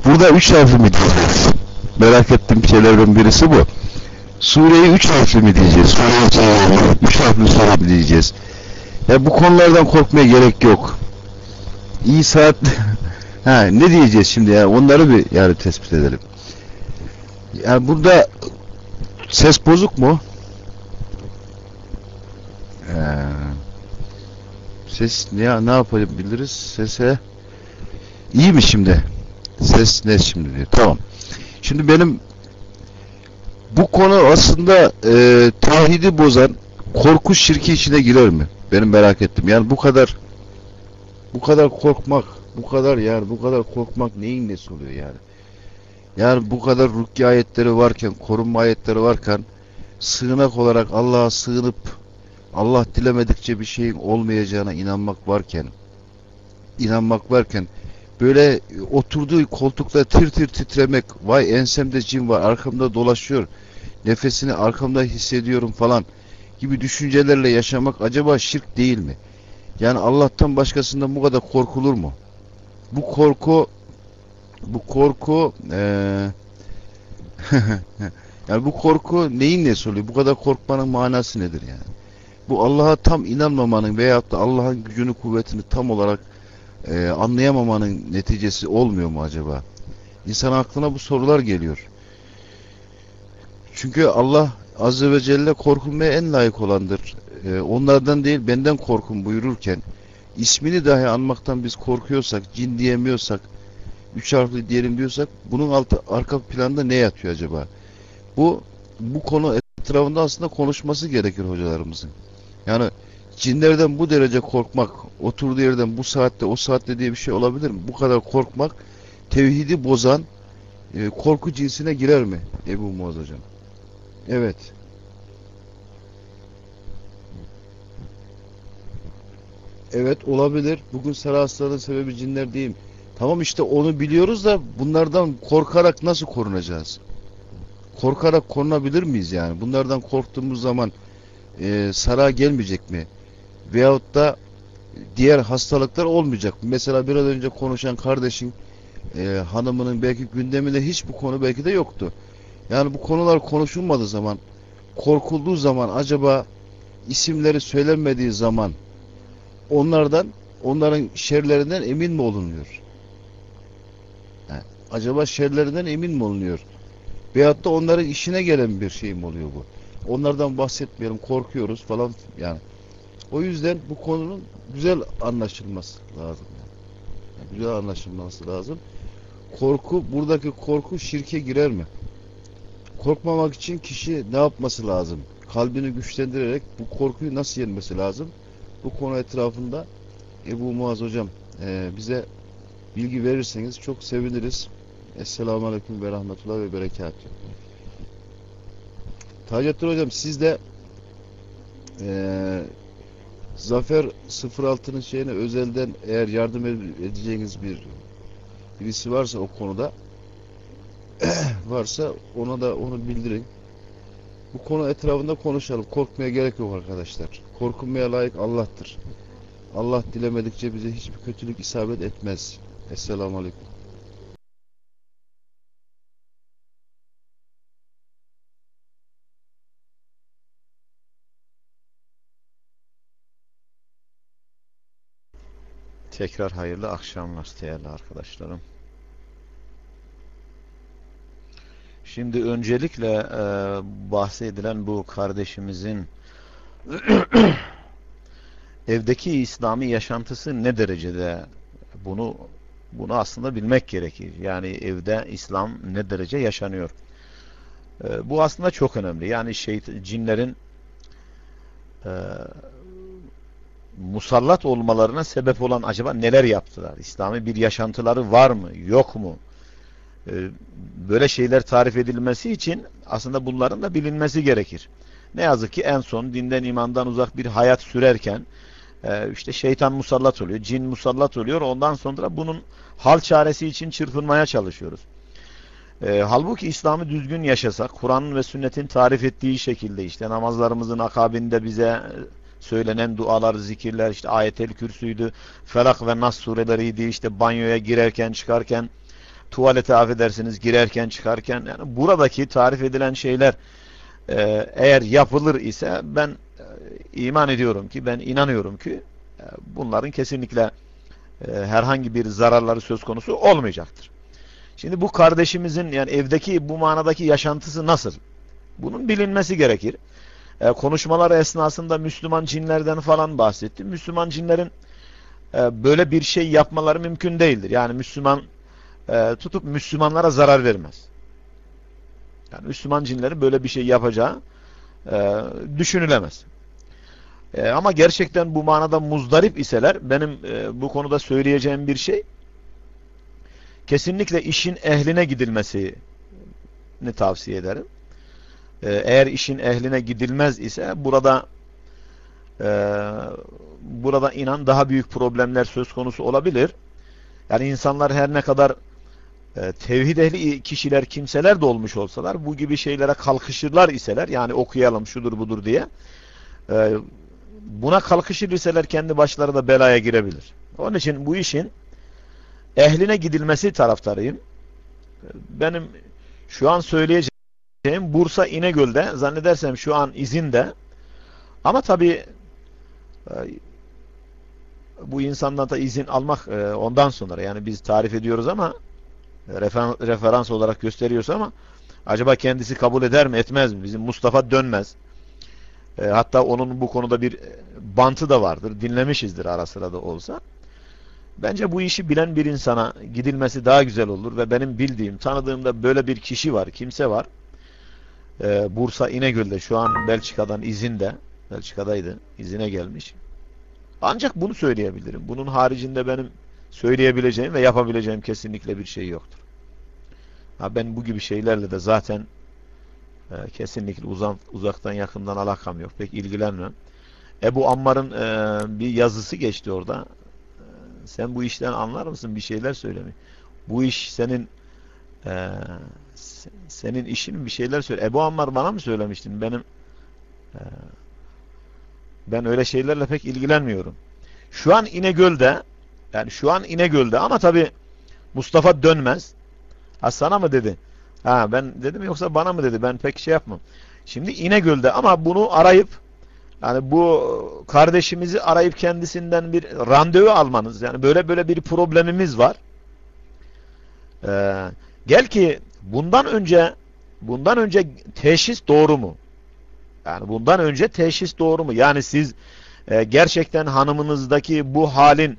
Burada üç harfli mi diyeceğiz? Merak ettiğim şeylerden birisi bu. Sureyi üç harfli mi diyeceğiz? Sureyi üç harfli mi diyeceğiz? Ya bu konulardan korkmaya gerek yok. İyi saat [laughs] ha ne diyeceğiz şimdi ya? Onları bir yani tespit edelim. Yani burada ses bozuk mu? Ee, ses ne ne yapabiliriz? Sese iyi mi şimdi? Ses ne şimdi diyor. Tamam. Şimdi benim bu konu aslında e, tavhidi bozan korku şirki içine girer mi? Benim merak ettim. Yani bu kadar bu kadar korkmak, bu kadar yani bu kadar korkmak neyin nesi oluyor yani? Yani bu kadar rukiye ayetleri varken, korunma ayetleri varken sığınak olarak Allah'a sığınıp Allah dilemedikçe bir şeyin olmayacağına inanmak varken inanmak varken böyle oturduğu koltukta tir tir titremek vay ensemde cin var arkamda dolaşıyor nefesini arkamda hissediyorum falan gibi düşüncelerle yaşamak acaba şirk değil mi? Yani Allah'tan başkasından bu kadar korkulur mu? Bu korku bu korku eee [laughs] yani bu korku neyin nesi oluyor? Bu kadar korkmanın manası nedir yani? Bu Allah'a tam inanmamanın veyahut da Allah'ın gücünü kuvvetini tam olarak eee, anlayamamanın neticesi olmuyor mu acaba? İnsan aklına bu sorular geliyor. Çünkü Allah Azze ve Celle korkulmaya en layık olandır. Ee, onlardan değil benden korkun buyururken ismini dahi anmaktan biz korkuyorsak, cin diyemiyorsak, üç harfli diyelim diyorsak bunun altı, arka planda ne yatıyor acaba? Bu bu konu etrafında aslında konuşması gerekir hocalarımızın. Yani cinlerden bu derece korkmak, oturduğu yerden bu saatte o saatte diye bir şey olabilir mi? Bu kadar korkmak tevhidi bozan e, korku cinsine girer mi Ebu Muaz hocam? Evet. Evet olabilir. Bugün sarı hastalığın sebebi cinler değil. Tamam işte onu biliyoruz da bunlardan korkarak nasıl korunacağız? Korkarak korunabilir miyiz yani? Bunlardan korktuğumuz zaman e, sarığa gelmeyecek mi? Veyahut da diğer hastalıklar olmayacak mı? Mesela biraz önce konuşan kardeşin e, hanımının belki gündeminde hiç bu konu belki de yoktu. Yani bu konular konuşulmadığı zaman, korkulduğu zaman acaba isimleri söylenmediği zaman onlardan, onların şerlerinden emin mi olunuyor? Yani acaba şerlerinden emin mi olunuyor? Veyahut da onların işine gelen bir şey mi oluyor bu? Onlardan bahsetmeyelim, korkuyoruz falan yani. O yüzden bu konunun güzel anlaşılması lazım. Yani. Güzel anlaşılması lazım. Korku, buradaki korku şirke girer mi? Korkmamak için kişi ne yapması lazım? Kalbini güçlendirerek bu korkuyu nasıl yenmesi lazım? Bu konu etrafında Ebu Muaz hocam e, bize bilgi verirseniz çok seviniriz. Esselamu Aleyküm ve Rahmetullah ve Berekatuhu. Taceddin hocam siz de e, Zafer 06'nın şeyine özelden eğer yardım edeceğiniz bir birisi varsa o konuda [clears throat] varsa ona da onu bildirin. Bu konu etrafında konuşalım. Korkmaya gerek yok arkadaşlar. Korkunmaya layık Allah'tır. Allah dilemedikçe bize hiçbir kötülük isabet etmez. Esselamu Aleyküm. Tekrar hayırlı akşamlar değerli arkadaşlarım. Şimdi öncelikle e, bahsedilen bu kardeşimizin [clears throat] evdeki İslami yaşantısı ne derecede bunu bunu aslında bilmek gerekir. Yani evde İslam ne derece yaşanıyor. E, bu aslında çok önemli. Yani şey cinlerin e, musallat olmalarına sebep olan acaba neler yaptılar? İslami bir yaşantıları var mı? Yok mu? Ee, böyle şeyler tarif edilmesi için aslında bunların da bilinmesi gerekir. Ne yazık ki en son dinden imandan uzak bir hayat sürerken e, işte şeytan musallat oluyor, cin musallat oluyor. Ondan sonra bunun hal çaresi için çırpınmaya çalışıyoruz. E, halbuki İslam'ı düzgün yaşasak, Kur'an'ın ve sünnetin tarif ettiği şekilde işte namazlarımızın akabinde bize söylenen dualar, zikirler, işte ayetel kürsüydü, felak ve nas sureleriydi, işte banyoya girerken, çıkarken, tuvalete affedersiniz, girerken, çıkarken, yani buradaki tarif edilen şeyler e, eğer yapılır ise ben e, iman ediyorum ki, ben inanıyorum ki e, bunların kesinlikle e, herhangi bir zararları söz konusu olmayacaktır. Şimdi bu kardeşimizin yani evdeki bu manadaki yaşantısı nasıl? Bunun bilinmesi gerekir e, konuşmalar esnasında Müslüman cinlerden falan bahsetti. Müslüman cinlerin e, böyle bir şey yapmaları mümkün değildir. Yani Müslüman e, tutup Müslümanlara zarar vermez. Yani Müslüman cinlerin böyle bir şey yapacağı e, düşünülemez. E, ama gerçekten bu manada muzdarip iseler benim e, bu konuda söyleyeceğim bir şey kesinlikle işin ehline gidilmesini tavsiye ederim. Ee, eğer işin ehline gidilmez ise burada e, burada inan daha büyük problemler söz konusu olabilir. Yani insanlar her ne kadar e, tevhid ehli kişiler, kimseler de olmuş olsalar bu gibi şeylere kalkışırlar iseler yani okuyalım şudur budur diye e, buna kalkışır iseler kendi başları da belaya girebilir. Onun için bu işin ehline gidilmesi taraftarıyım. Benim şu an söyleyeceğim Bursa İnegöl'de zannedersem şu an izinde ama tabi e, bu insandan da izin almak e, ondan sonra yani biz tarif ediyoruz ama referans olarak gösteriyoruz ama acaba kendisi kabul eder mi etmez mi? Bizim Mustafa dönmez. E, hatta onun bu konuda bir bantı da vardır. Dinlemişizdir ara sıra da olsa. Bence bu işi bilen bir insana gidilmesi daha güzel olur ve benim bildiğim, tanıdığımda böyle bir kişi var, kimse var e, Bursa İnegöl'de şu an Belçika'dan izinde Belçika'daydı. izine gelmiş. Ancak bunu söyleyebilirim. Bunun haricinde benim söyleyebileceğim ve yapabileceğim kesinlikle bir şey yoktur. Ha ben bu gibi şeylerle de zaten e, kesinlikle uzak, uzaktan yakından alakam yok. Pek ilgilenmem. Ebu Ammar'ın e, bir yazısı geçti orada. E, sen bu işten anlar mısın? Bir şeyler söylemi. Bu iş senin e, senin işin bir şeyler söyle. Ebu Ammar bana mı söylemiştin? Benim e, ben öyle şeylerle pek ilgilenmiyorum. Şu an İnegöl'de yani şu an İnegöl'de ama tabi Mustafa Dönmez. Ha sana mı dedi? Ha ben dedim yoksa bana mı dedi? Ben pek şey yapmam. Şimdi İnegöl'de ama bunu arayıp yani bu kardeşimizi arayıp kendisinden bir randevu almanız. Yani böyle böyle bir problemimiz var. Ee, gel ki bundan önce bundan önce teşhis doğru mu? Yani bundan önce teşhis doğru mu? Yani siz e, gerçekten hanımınızdaki bu halin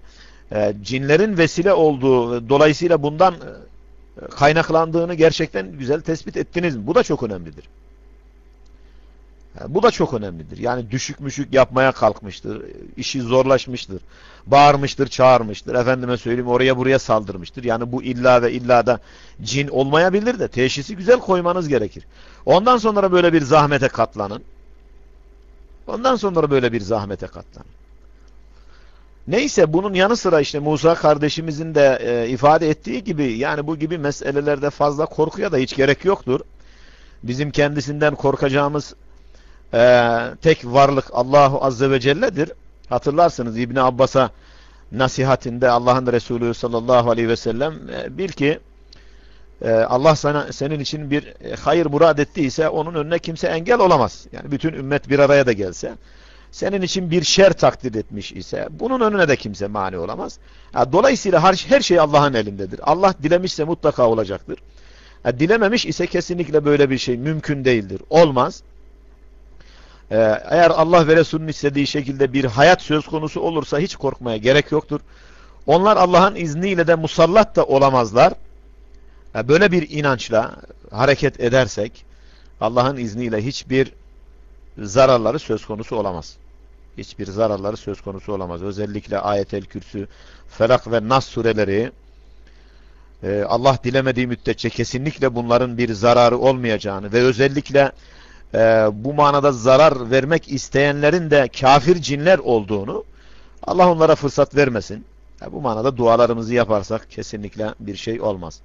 e, cinlerin vesile olduğu dolayısıyla bundan e, kaynaklandığını gerçekten güzel tespit ettiniz? Bu da çok önemlidir. Bu da çok önemlidir. Yani düşük müşük yapmaya kalkmıştır. işi zorlaşmıştır. Bağırmıştır, çağırmıştır. Efendime söyleyeyim oraya buraya saldırmıştır. Yani bu illa ve illa da cin olmayabilir de teşhisi güzel koymanız gerekir. Ondan sonra böyle bir zahmete katlanın. Ondan sonra böyle bir zahmete katlanın. Neyse bunun yanı sıra işte Musa kardeşimizin de e, ifade ettiği gibi yani bu gibi meselelerde fazla korkuya da hiç gerek yoktur. Bizim kendisinden korkacağımız e, tek varlık Allahu Azze ve Celle'dir. Hatırlarsınız İbni Abbas'a nasihatinde Allah'ın Resulü sallallahu aleyhi ve sellem e, bil ki e, Allah sana senin için bir e, hayır murad ettiyse onun önüne kimse engel olamaz. Yani bütün ümmet bir araya da gelse senin için bir şer takdir etmiş ise bunun önüne de kimse mani olamaz. dolayısıyla her, şey Allah'ın elindedir. Allah dilemişse mutlaka olacaktır. dilememiş ise kesinlikle böyle bir şey mümkün değildir. Olmaz. Ee, eğer Allah ve Resulünün istediği şekilde bir hayat söz konusu olursa hiç korkmaya gerek yoktur. Onlar Allah'ın izniyle de musallat da olamazlar. Böyle bir inançla hareket edersek Allah'ın izniyle hiçbir zararları söz konusu olamaz. Hiçbir zararları söz konusu olamaz. Özellikle Ayet-el Kürsü, Felak ve Nas sureleri e, Allah dilemediği müddetçe kesinlikle bunların bir zararı olmayacağını ve özellikle e, bu manada zarar vermek isteyenlerin de kafir cinler olduğunu Allah onlara fırsat vermesin. Yani bu manada dualarımızı yaparsak kesinlikle bir şey olmaz.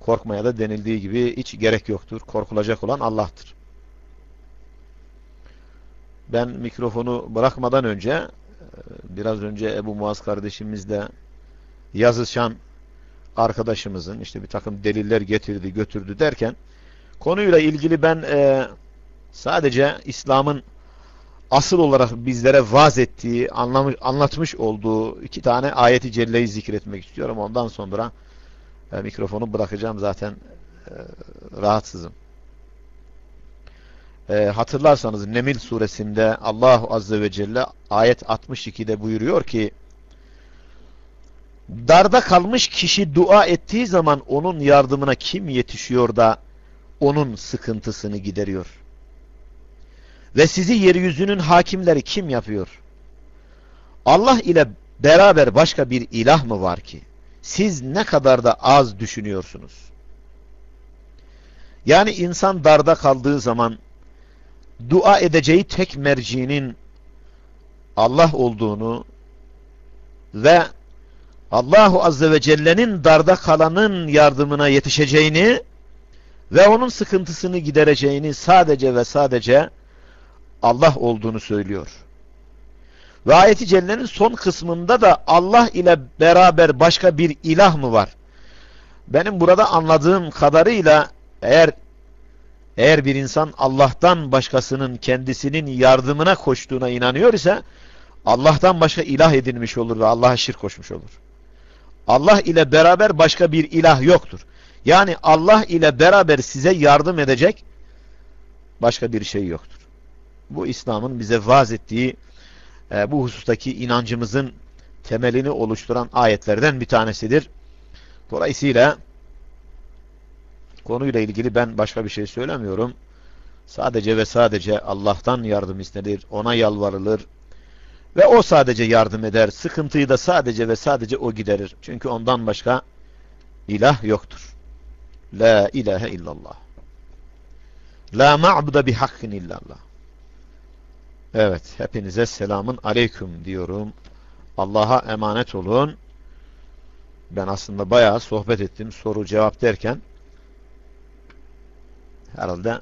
Korkmaya da denildiği gibi hiç gerek yoktur. Korkulacak olan Allah'tır. Ben mikrofonu bırakmadan önce e, biraz önce Ebu Muaz kardeşimizle yazışan arkadaşımızın işte bir takım deliller getirdi götürdü derken konuyla ilgili ben e, sadece İslam'ın asıl olarak bizlere vaaz ettiği, anlamış, anlatmış olduğu iki tane ayeti celleyi zikretmek istiyorum. Ondan sonra e, mikrofonu bırakacağım zaten e, rahatsızım. E, hatırlarsanız Nemil suresinde Allahu Azze ve Celle ayet 62'de buyuruyor ki Darda kalmış kişi dua ettiği zaman onun yardımına kim yetişiyor da onun sıkıntısını gideriyor? Ve sizi yeryüzünün hakimleri kim yapıyor? Allah ile beraber başka bir ilah mı var ki? Siz ne kadar da az düşünüyorsunuz. Yani insan darda kaldığı zaman dua edeceği tek mercinin Allah olduğunu ve Allahu Azze ve Celle'nin darda kalanın yardımına yetişeceğini ve onun sıkıntısını gidereceğini sadece ve sadece Allah olduğunu söylüyor. Ve ayeti cellenin son kısmında da Allah ile beraber başka bir ilah mı var? Benim burada anladığım kadarıyla eğer eğer bir insan Allah'tan başkasının kendisinin yardımına koştuğuna inanıyor ise Allah'tan başka ilah edinmiş olur ve Allah'a şirk koşmuş olur. Allah ile beraber başka bir ilah yoktur. Yani Allah ile beraber size yardım edecek başka bir şey yoktur. Bu İslam'ın bize vaaz ettiği e, bu husustaki inancımızın temelini oluşturan ayetlerden bir tanesidir. Dolayısıyla konuyla ilgili ben başka bir şey söylemiyorum. Sadece ve sadece Allah'tan yardım istenir, ona yalvarılır ve o sadece yardım eder. Sıkıntıyı da sadece ve sadece o giderir. Çünkü ondan başka ilah yoktur. La ilahe illallah. La ma'buda bihakkin illallah. Evet, hepinize selamın aleyküm diyorum. Allah'a emanet olun. Ben aslında bayağı sohbet ettim, soru cevap derken herhalde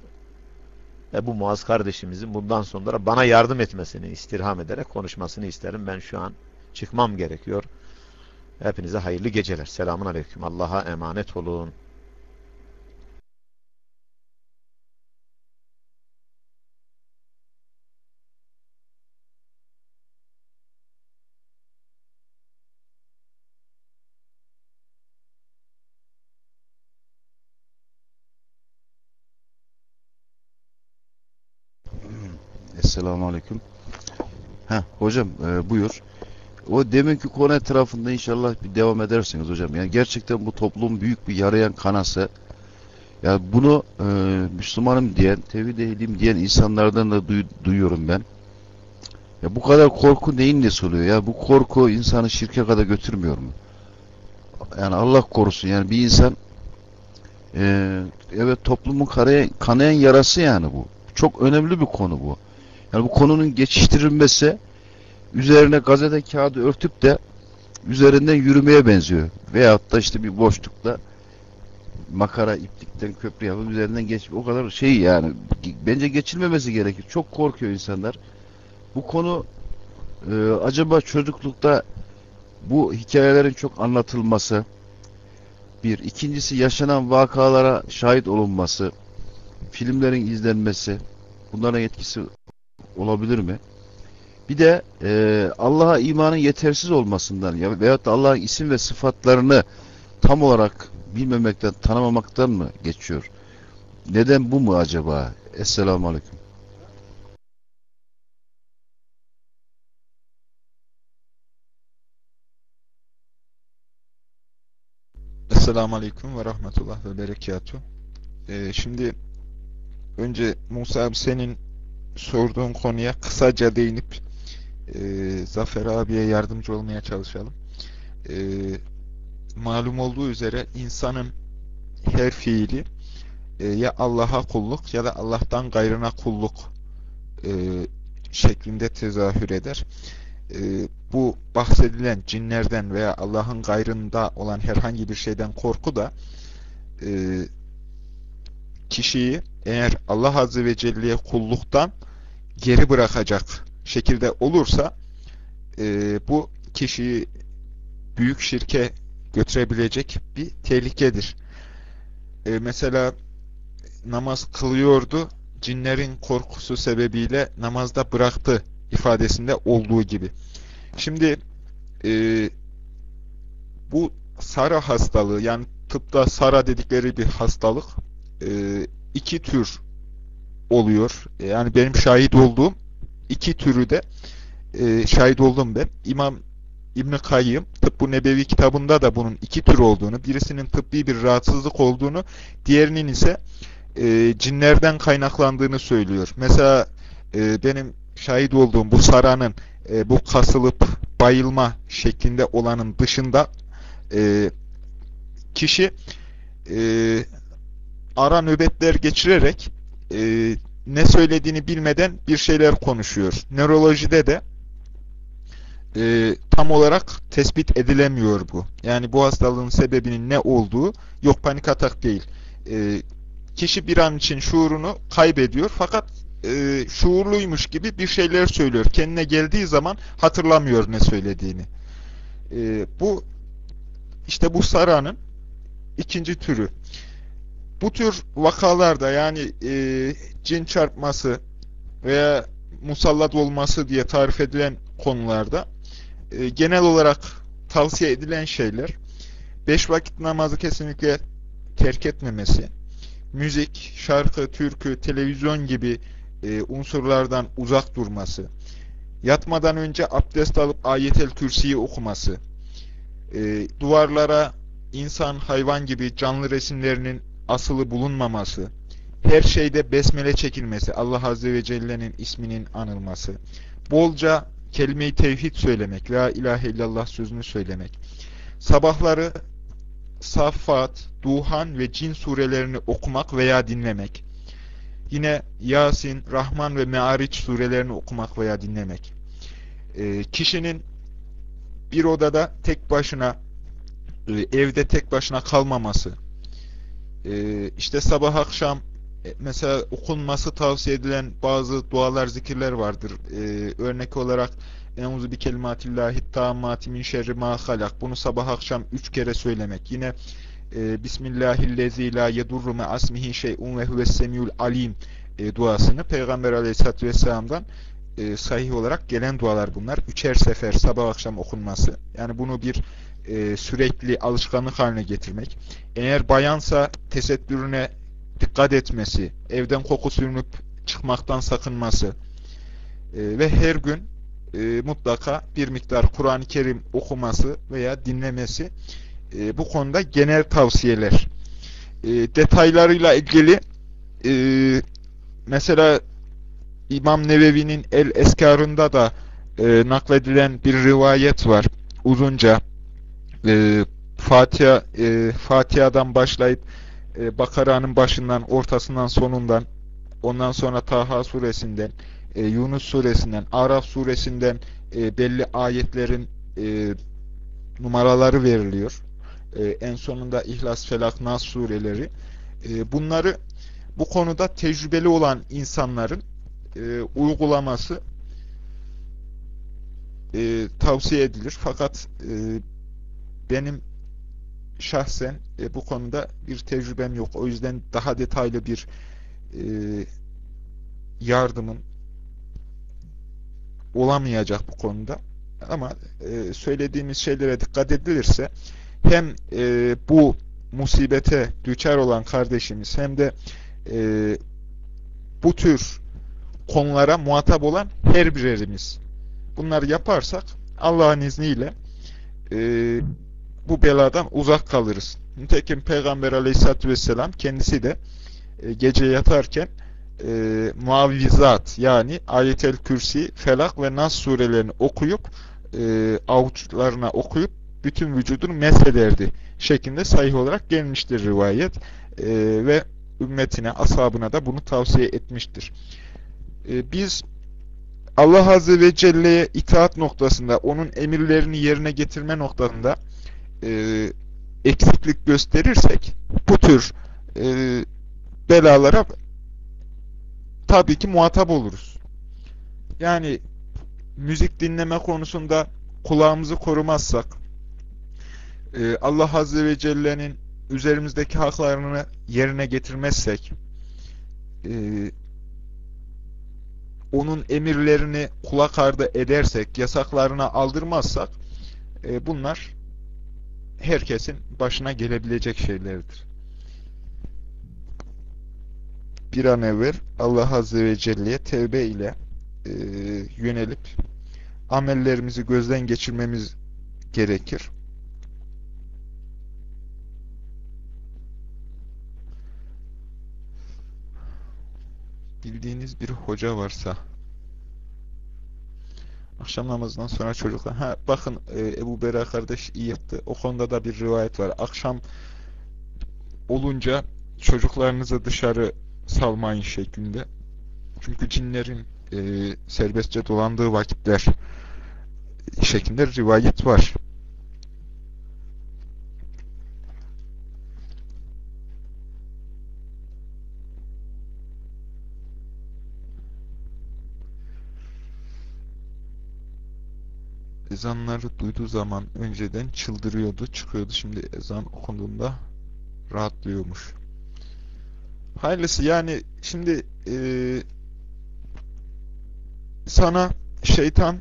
Ebu Muaz kardeşimizin bundan sonra bana yardım etmesini istirham ederek konuşmasını isterim. Ben şu an çıkmam gerekiyor. Hepinize hayırlı geceler. Selamun Aleyküm. Allah'a emanet olun. Esselamu Aleyküm. Heh, hocam e, buyur. O deminki konu etrafında inşallah bir devam edersiniz hocam. Yani gerçekten bu toplum büyük bir yarayan kanası. Ya bunu e, Müslümanım diyen, tevhid ehliyim diyen insanlardan da duy- duyuyorum ben. Ya bu kadar korku neyin nesi oluyor ya? Bu korku insanı şirke kadar götürmüyor mu? Yani Allah korusun yani bir insan e, evet toplumun kanayan, kanayan yarası yani bu. Çok önemli bir konu bu. Yani bu konunun geçiştirilmesi üzerine gazete kağıdı örtüp de üzerinden yürümeye benziyor. Veyahut da işte bir boşlukta makara iplikten köprü yapıp üzerinden geç o kadar şey yani bence geçilmemesi gerekir. Çok korkuyor insanlar. Bu konu e, acaba çocuklukta bu hikayelerin çok anlatılması bir. ikincisi yaşanan vakalara şahit olunması filmlerin izlenmesi bunların etkisi olabilir mi? Bir de e, Allah'a imanın yetersiz olmasından ya veyahut da Allah'ın isim ve sıfatlarını tam olarak bilmemekten, tanımamaktan mı geçiyor? Neden bu mu acaba? Esselamu Aleyküm. Esselamu Aleyküm ve Rahmetullah ve Berekatuhu. Ee, şimdi önce Musa abi senin sorduğun konuya kısaca değinip e, Zafer abiye yardımcı olmaya çalışalım. E, malum olduğu üzere insanın her fiili e, ya Allah'a kulluk ya da Allah'tan gayrına kulluk e, şeklinde tezahür eder. E, bu bahsedilen cinlerden veya Allah'ın gayrında olan herhangi bir şeyden korku da e, kişiyi eğer Allah Azze ve Celle'ye kulluktan geri bırakacak şekilde olursa e, bu kişiyi büyük şirke götürebilecek bir tehlikedir. E, mesela namaz kılıyordu, cinlerin korkusu sebebiyle namazda bıraktı ifadesinde olduğu gibi. Şimdi e, bu Sara hastalığı yani tıpta Sara dedikleri bir hastalık e, iki tür oluyor. E, yani benim şahit olduğum iki türü de e, şahit oldum ben. İmam İbn Kayyım Tıbbu Nebevi kitabında da bunun iki tür olduğunu, birisinin tıbbi bir rahatsızlık olduğunu, diğerinin ise e, cinlerden kaynaklandığını söylüyor. Mesela e, benim şahit olduğum bu saranın e, bu kasılıp bayılma şeklinde olanın dışında e, kişi e, ara nöbetler geçirerek e, ne söylediğini bilmeden bir şeyler konuşuyor. Nörolojide de e, tam olarak tespit edilemiyor bu. Yani bu hastalığın sebebinin ne olduğu yok panik atak değil. E, kişi bir an için şuurunu kaybediyor fakat e, şuurluymuş gibi bir şeyler söylüyor. Kendine geldiği zaman hatırlamıyor ne söylediğini. E, bu işte bu saranın ikinci türü. Bu tür vakalarda yani e, cin çarpması veya musallat olması diye tarif edilen konularda e, genel olarak tavsiye edilen şeyler beş vakit namazı kesinlikle terk etmemesi, müzik, şarkı, türkü, televizyon gibi e, unsurlardan uzak durması, yatmadan önce abdest alıp ayetel kürsiyi okuması, e, duvarlara insan, hayvan gibi canlı resimlerinin asılı bulunmaması, her şeyde besmele çekilmesi, Allah Azze ve Celle'nin isminin anılması, bolca kelime-i tevhid söylemek, la ilahe illallah sözünü söylemek, sabahları Saffat, Duhan ve Cin surelerini okumak veya dinlemek, yine Yasin, Rahman ve Me'ariç surelerini okumak veya dinlemek, e, kişinin bir odada tek başına, e, evde tek başına kalmaması, e, işte sabah akşam e, mesela okunması tavsiye edilen bazı dualar, zikirler vardır. Ee, örnek olarak Euzu bi kelimatillahi tammati min şerri ma halak. Bunu sabah akşam üç kere söylemek. Yine e, Bismillahillezi la yedurru me asmihi şey'un ve huves alim e, duasını Peygamber Aleyhisselatü Vesselam'dan e, sahih olarak gelen dualar bunlar. Üçer sefer sabah akşam okunması. Yani bunu bir e, sürekli alışkanlık haline getirmek. Eğer bayansa tesettürüne dikkat etmesi, evden koku sürünüp çıkmaktan sakınması e, ve her gün e, mutlaka bir miktar Kur'an-ı Kerim okuması veya dinlemesi e, bu konuda genel tavsiyeler. E, detaylarıyla ilgili e, mesela İmam Nevevi'nin El Eskar'ında da e, nakledilen bir rivayet var. Uzunca e, Fatiha e, Fatiha'dan başlayıp e, Bakara'nın başından, ortasından, sonundan ondan sonra Taha suresinden e, Yunus suresinden, Araf suresinden e, belli ayetlerin e, numaraları veriliyor. E, en sonunda İhlas, Felak, Nas sureleri. E, bunları bu konuda tecrübeli olan insanların e, uygulaması e, tavsiye edilir. Fakat e, benim şahsen e, bu konuda bir tecrübem yok. O yüzden daha detaylı bir e, yardımın olamayacak bu konuda. Ama e, söylediğimiz şeylere dikkat edilirse hem e, bu musibete düçar olan kardeşimiz hem de e, bu tür konulara muhatap olan her birerimiz bunları yaparsak Allah'ın izniyle e, bu beladan uzak kalırız. Nitekim Peygamber aleyhissalatü vesselam kendisi de e, gece yatarken e, muavvizat yani ayetel kürsi, felak ve nas surelerini okuyup e, avuçlarına okuyup bütün vücudunu meshederdi şeklinde sahih olarak gelmiştir rivayet e, ve ümmetine, ashabına da bunu tavsiye etmiştir. E, biz Allah Azze ve Celle'ye itaat noktasında, onun emirlerini yerine getirme noktasında e, eksiklik gösterirsek bu tür e, belalara tabii ki muhatap oluruz. Yani müzik dinleme konusunda kulağımızı korumazsak e, Allah Azze ve Celle'nin üzerimizdeki haklarını yerine getirmezsek e, onun emirlerini kulak ardı edersek, yasaklarına aldırmazsak e, bunlar herkesin başına gelebilecek şeylerdir. Bir an evvel Allah Azze ve Celle'ye tevbe ile e, yönelip amellerimizi gözden geçirmemiz gerekir. Bildiğiniz bir hoca varsa akşam namazından sonra çocuklar ha bakın e, Ebu Bera kardeş iyi yaptı. O konuda da bir rivayet var. Akşam olunca çocuklarınızı dışarı salmayın şeklinde. Çünkü cinlerin e, serbestçe dolandığı vakitler şeklinde rivayet var. Ezanları duyduğu zaman önceden çıldırıyordu, çıkıyordu. Şimdi ezan okunduğunda rahatlıyormuş. Hayırlısı yani şimdi e, sana şeytan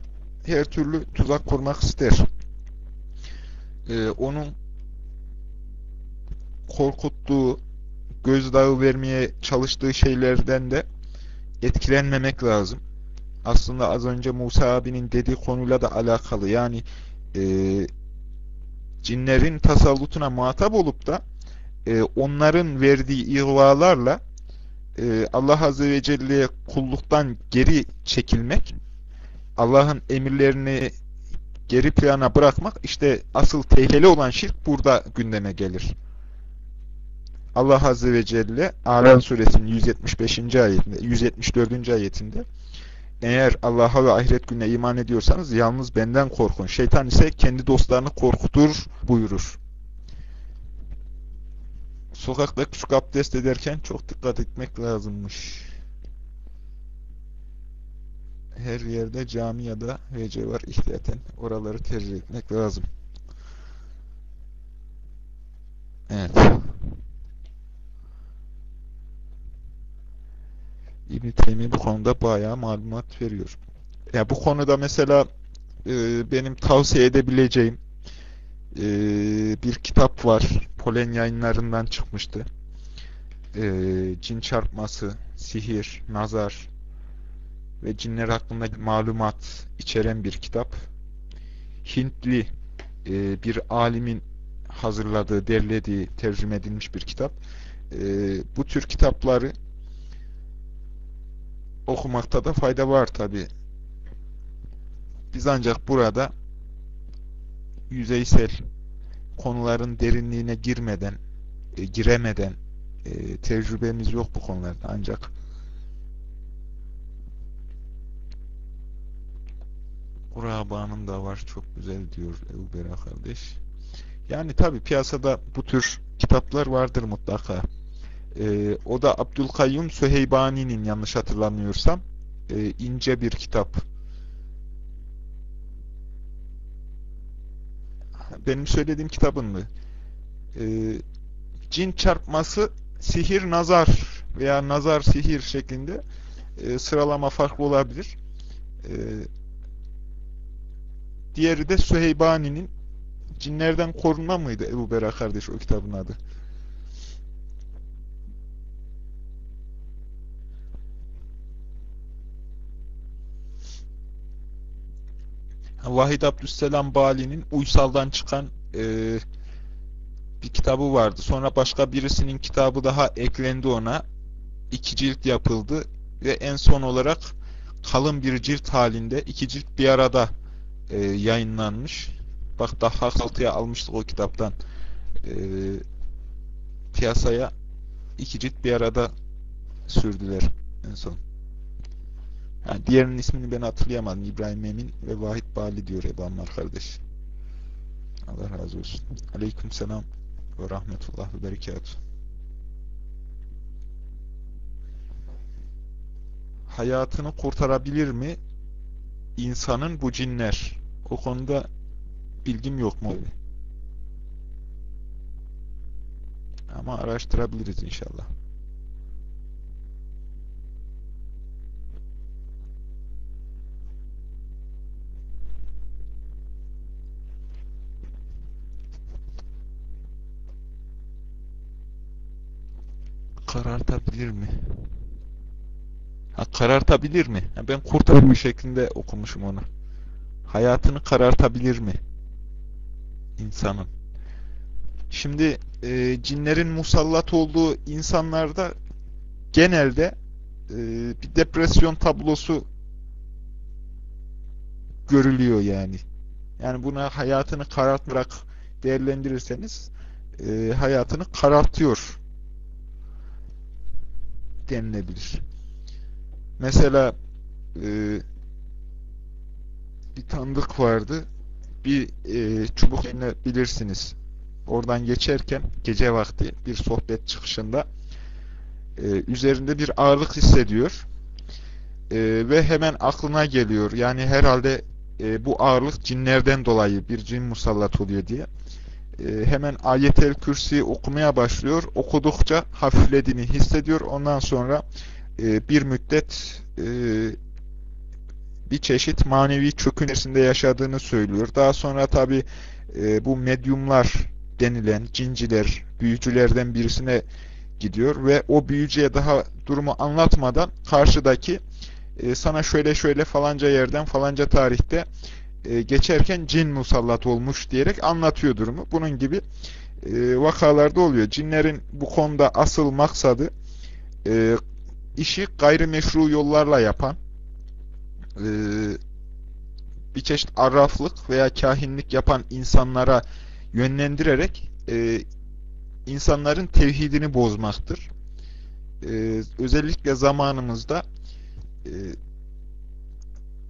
her türlü tuzak kurmak ister. E, onun korkuttuğu, gözdağı vermeye çalıştığı şeylerden de etkilenmemek lazım aslında az önce Musa abinin dediği konuyla da alakalı. Yani e, cinlerin tasallutuna muhatap olup da e, onların verdiği ihvalarla e, Allah Azze ve Celle'ye kulluktan geri çekilmek, Allah'ın emirlerini geri plana bırakmak, işte asıl tehlikeli olan şirk burada gündeme gelir. Allah Azze ve Celle Alem suresinin 175. ayetinde, 174. ayetinde eğer Allah'a ve ahiret gününe iman ediyorsanız yalnız benden korkun. Şeytan ise kendi dostlarını korkutur buyurur. Sokakta küçük abdest ederken çok dikkat etmek lazımmış. her yerde cami ya da WC var ihtiyaten. Oraları tercih etmek lazım. Evet. İbn Teymiye bu konuda bayağı malumat veriyor. Ya bu konuda mesela e, benim tavsiye edebileceğim e, bir kitap var. Polen yayınlarından çıkmıştı. E, cin çarpması, sihir, nazar ve cinler hakkında malumat içeren bir kitap. Hintli e, bir alimin hazırladığı, derlediği, tercüme edilmiş bir kitap. E, bu tür kitapları okumakta da fayda var tabi. Biz ancak burada yüzeysel konuların derinliğine girmeden, e, giremeden e, tecrübemiz yok bu konularda ancak Kuraba'nın da var çok güzel diyor Ebu Bera kardeş. Yani tabi piyasada bu tür kitaplar vardır mutlaka. E, o da Abdülkayyum Süheybani'nin yanlış hatırlamıyorsam e, ince bir kitap. Benim söylediğim kitabın mı? E, cin çarpması sihir nazar veya nazar sihir şeklinde e, sıralama farklı olabilir. E, diğeri de Süheybani'nin cinlerden korunma mıydı Ebu Bera kardeş o kitabın adı? Vahid Abdüsselam Bali'nin Uysal'dan çıkan e, bir kitabı vardı. Sonra başka birisinin kitabı daha eklendi ona. İki cilt yapıldı ve en son olarak kalın bir cilt halinde iki cilt bir arada e, yayınlanmış. Bak daha altıya almıştık o kitaptan. E, piyasaya iki cilt bir arada sürdüler en son. Yani diğerinin ismini ben hatırlayamadım. İbrahim Emin ve Vahit Bali diyor Ebu Ammar kardeş. Allah razı olsun. Aleyküm selam ve rahmetullah ve berekatuhu. Hayatını kurtarabilir mi insanın bu cinler? O konuda bilgim yok mu? Ama araştırabiliriz inşallah. Karartabilir mi? Ha, karartabilir mi? Ha, ben kurtarma şeklinde okumuşum onu. Hayatını karartabilir mi? İnsanın. Şimdi e, cinlerin musallat olduğu insanlarda genelde e, bir depresyon tablosu görülüyor yani. Yani buna hayatını karartmak değerlendirirseniz e, hayatını karartıyor denilebilir. Mesela e, bir tanıdık vardı. Bir e, çubuk bilirsiniz. Oradan geçerken gece vakti bir sohbet çıkışında e, üzerinde bir ağırlık hissediyor. E, ve hemen aklına geliyor. Yani herhalde e, bu ağırlık cinlerden dolayı bir cin musallat oluyor diye. E, hemen ayetel kürsi okumaya başlıyor. Okudukça hafiflediğini hissediyor. Ondan sonra e, bir müddet e, bir çeşit manevi çöküntüsünde yaşadığını söylüyor. Daha sonra tabi bu medyumlar denilen cinciler, büyücülerden birisine gidiyor ve o büyücüye daha durumu anlatmadan karşıdaki sana şöyle şöyle falanca yerden falanca tarihte e, geçerken cin musallat olmuş diyerek anlatıyor durumu. Bunun gibi e, vakalarda oluyor. Cinlerin bu konuda asıl maksadı e, işi gayrimeşru yollarla yapan e, bir çeşit arraflık veya kahinlik yapan insanlara yönlendirerek insanların tevhidini bozmaktır. Özellikle zamanımızda e,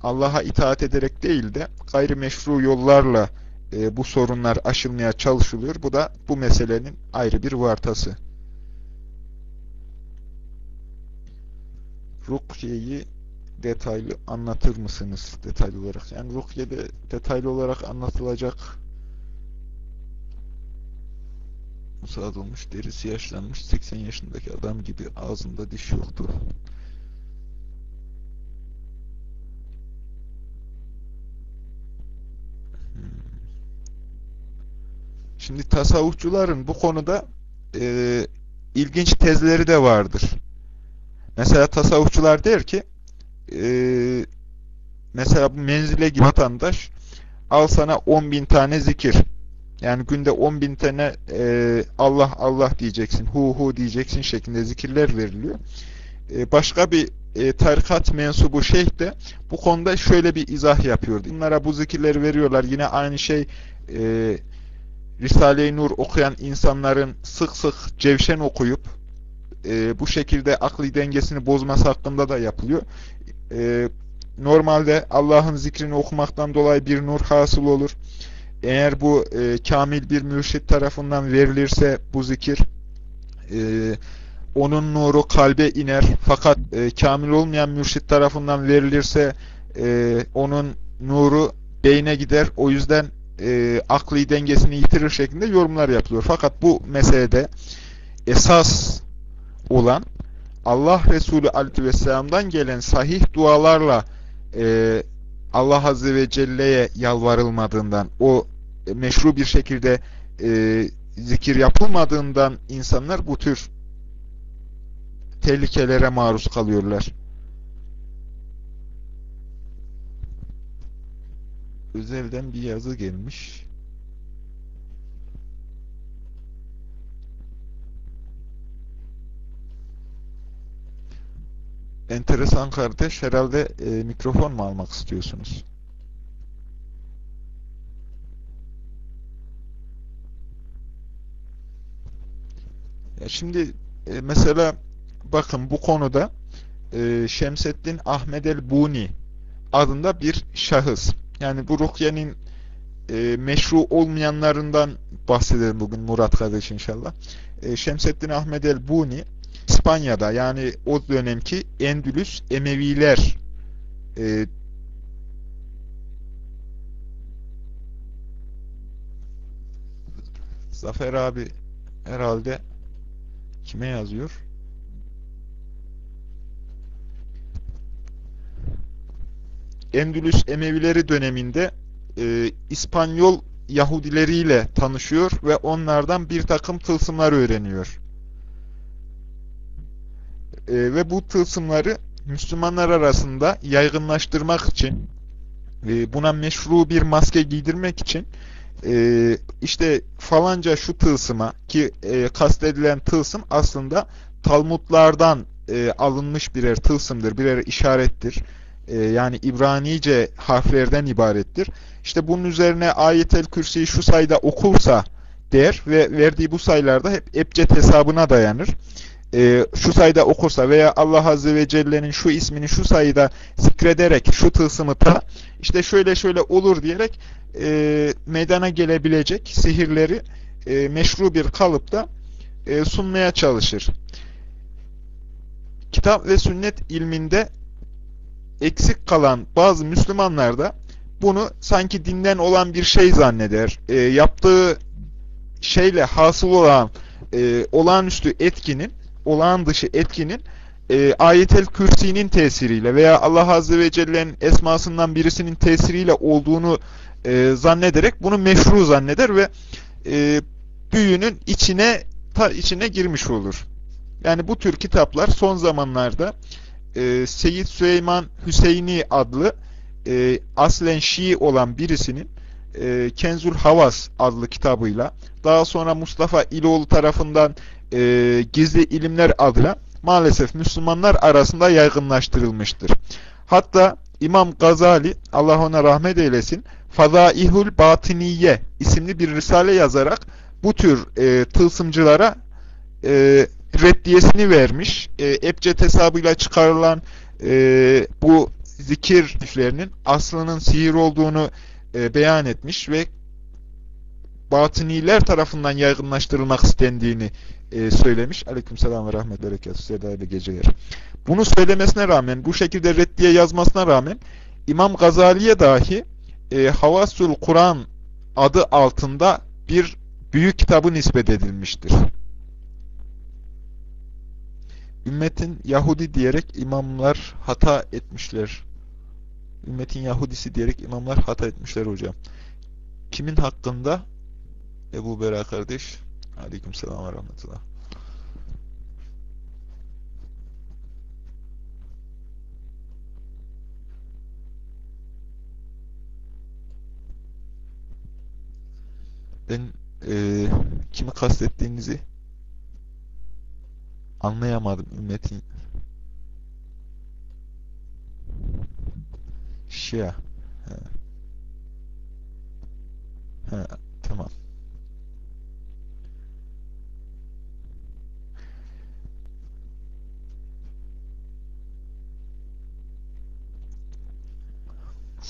Allah'a itaat ederek değil de gayrimeşru yollarla e, bu sorunlar aşılmaya çalışılıyor. Bu da bu meselenin ayrı bir vartası. Rukiye'yi detaylı anlatır mısınız detaylı olarak? Yani rukyede detaylı olarak anlatılacak Musaad olmuş, derisi yaşlanmış, 80 yaşındaki adam gibi ağzında diş yoktu. Şimdi tasavvufçuların bu konuda e, ilginç tezleri de vardır. Mesela tasavvufçular der ki e, mesela bu menzile gibi vatandaş al sana 10 bin tane zikir. Yani günde 10 bin tane e, Allah Allah diyeceksin, hu hu diyeceksin şeklinde zikirler veriliyor. E, başka bir e, tarikat mensubu şeyh de bu konuda şöyle bir izah yapıyordu. Bunlara bu zikirleri veriyorlar. Yine aynı şey e, Risale-i Nur okuyan insanların sık sık cevşen okuyup e, bu şekilde akli dengesini bozması hakkında da yapılıyor. E, normalde Allah'ın zikrini okumaktan dolayı bir nur hasıl olur. Eğer bu e, kamil bir mürşit tarafından verilirse bu zikir e, onun nuru kalbe iner. Fakat e, kamil olmayan mürşit tarafından verilirse e, onun nuru beyne gider. O yüzden e, akli dengesini yitirir şeklinde yorumlar yapılıyor. Fakat bu meselede esas olan Allah Resulü Aleyhisselam'dan gelen sahih dualarla e, Allah Azze ve Celle'ye yalvarılmadığından, o meşru bir şekilde e, zikir yapılmadığından insanlar bu tür tehlikelere maruz kalıyorlar. Özelden bir yazı gelmiş. Enteresan kardeş, herhalde e, mikrofon mu almak istiyorsunuz? Ya şimdi e, mesela bakın bu konuda e, Şemseddin Ahmed el-Buni adında bir şahıs. Yani bu Rukiye'nin e, meşru olmayanlarından bahsedelim bugün Murat kardeş inşallah. E, Şemseddin Ahmed el-Buni İspanya'da yani o dönemki Endülüs Emeviler e, Zafer abi herhalde kime yazıyor? Endülüs Emevileri döneminde e, İspanyol Yahudileriyle tanışıyor ve onlardan bir takım tılsımlar öğreniyor. E, ve bu tılsımları Müslümanlar arasında yaygınlaştırmak için, e, buna meşru bir maske giydirmek için e, işte falanca şu tılsıma ki e, kastedilen tılsım aslında Talmudlardan e, alınmış birer tılsımdır, birer işarettir. E, yani İbranice harflerden ibarettir. İşte bunun üzerine ayetel kürsiyi şu sayıda okursa der ve verdiği bu sayılarda hep ebced hesabına dayanır. E, şu sayıda okursa veya Allah Azze ve Celle'nin şu ismini şu sayıda zikrederek şu tılsımı ta işte şöyle şöyle olur diyerek e, meydana gelebilecek sihirleri e, meşru bir kalıpta e, sunmaya çalışır. Kitap ve sünnet ilminde eksik kalan bazı Müslümanlar da bunu sanki dinden olan bir şey zanneder. E, yaptığı şeyle hasıl olan e, olağanüstü etkinin, olağan dışı etkinin e, ayetel kürsinin tesiriyle veya Allah Azze ve Celle'nin esmasından birisinin tesiriyle olduğunu e, zannederek bunu meşru zanneder ve e, büyünün içine ta içine girmiş olur. Yani bu tür kitaplar son zamanlarda e, Seyyid Süleyman Hüseyini adlı e, aslen Şii olan birisinin e, Kenzul Havas adlı kitabıyla daha sonra Mustafa İloğlu tarafından e, Gizli İlimler adıyla maalesef Müslümanlar arasında yaygınlaştırılmıştır. Hatta İmam Gazali Allah ona rahmet eylesin Fazaihul Batiniye isimli bir risale yazarak bu tür e, tılsımcılara e, reddiyesini vermiş. E, Ebced hesabıyla çıkarılan e, bu zikir aslının sihir olduğunu e, beyan etmiş ve batıniler tarafından yaygınlaştırılmak istendiğini e, söylemiş. Aleykümselam ve rahmetle berekatuhu. Hayırlı geceler. Bunu söylemesine rağmen, bu şekilde reddiye yazmasına rağmen İmam Gazali'ye dahi e, Havasul Kur'an adı altında bir büyük kitabı nispet edilmiştir. Ümmetin Yahudi diyerek imamlar hata etmişler. Ümmetin Yahudisi diyerek imamlar hata etmişler hocam. Kimin hakkında? Ebu Bera kardeş. Aleykümselam ve rahmetullah. Ben e, kimi kastettiğinizi anlayamadım ümmetin Şia. Ha. Ha, tamam.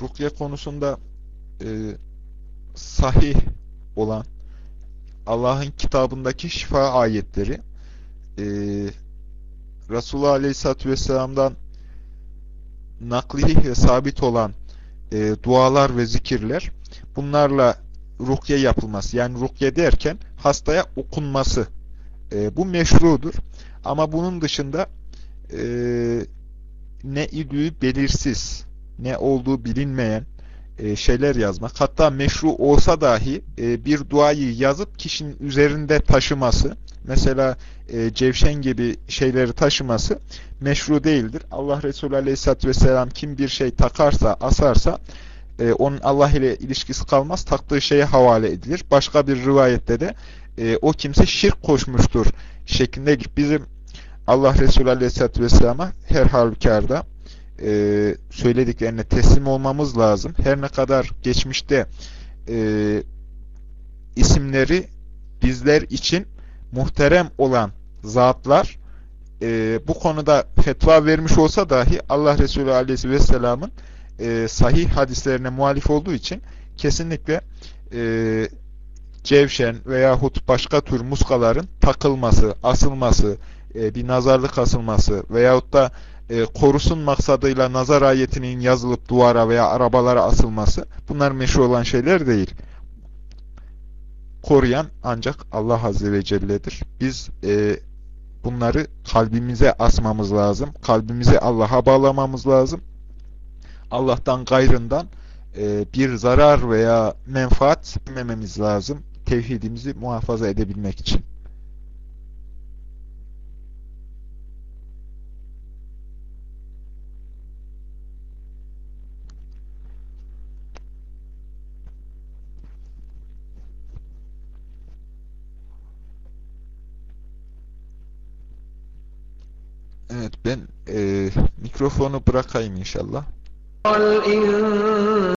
Rukiye konusunda e, sahih olan Allah'ın kitabındaki şifa ayetleri e, Resulullah Aleyhisselatü Vesselam'dan nakli ve sabit olan e, dualar ve zikirler bunlarla rukiye yapılması yani rukiye derken hastaya okunması e, bu meşrudur. Ama bunun dışında e, ne idüğü belirsiz ne olduğu bilinmeyen e, şeyler yazmak hatta meşru olsa dahi e, bir duayı yazıp kişinin üzerinde taşıması mesela e, cevşen gibi şeyleri taşıması meşru değildir. Allah Resulü Aleyhisselatü Vesselam kim bir şey takarsa, asarsa e, onun Allah ile ilişkisi kalmaz. Taktığı şeye havale edilir. Başka bir rivayette de e, o kimse şirk koşmuştur şeklinde bizim Allah Resulü Aleyhisselatü Vesselam'a her halükarda e, söylediklerine teslim olmamız lazım. Her ne kadar geçmişte e, isimleri bizler için muhterem olan zatlar e, bu konuda fetva vermiş olsa dahi Allah Resulü Aleyhisselam'ın e, sahih hadislerine muhalif olduğu için kesinlikle e, cevşen veyahut başka tür muskaların takılması, asılması, e, bir nazarlık asılması veyahut da e, korusun maksadıyla nazar ayetinin yazılıp duvara veya arabalara asılması bunlar meşru olan şeyler değil. Koruyan ancak Allah Azze ve Celle'dir. Biz e, bunları kalbimize asmamız lazım. Kalbimizi Allah'a bağlamamız lazım. Allah'tan gayrından e, bir zarar veya menfaat bilmememiz lazım. Tevhidimizi muhafaza edebilmek için. Ben e, mikrofonu bırakayım inşallah.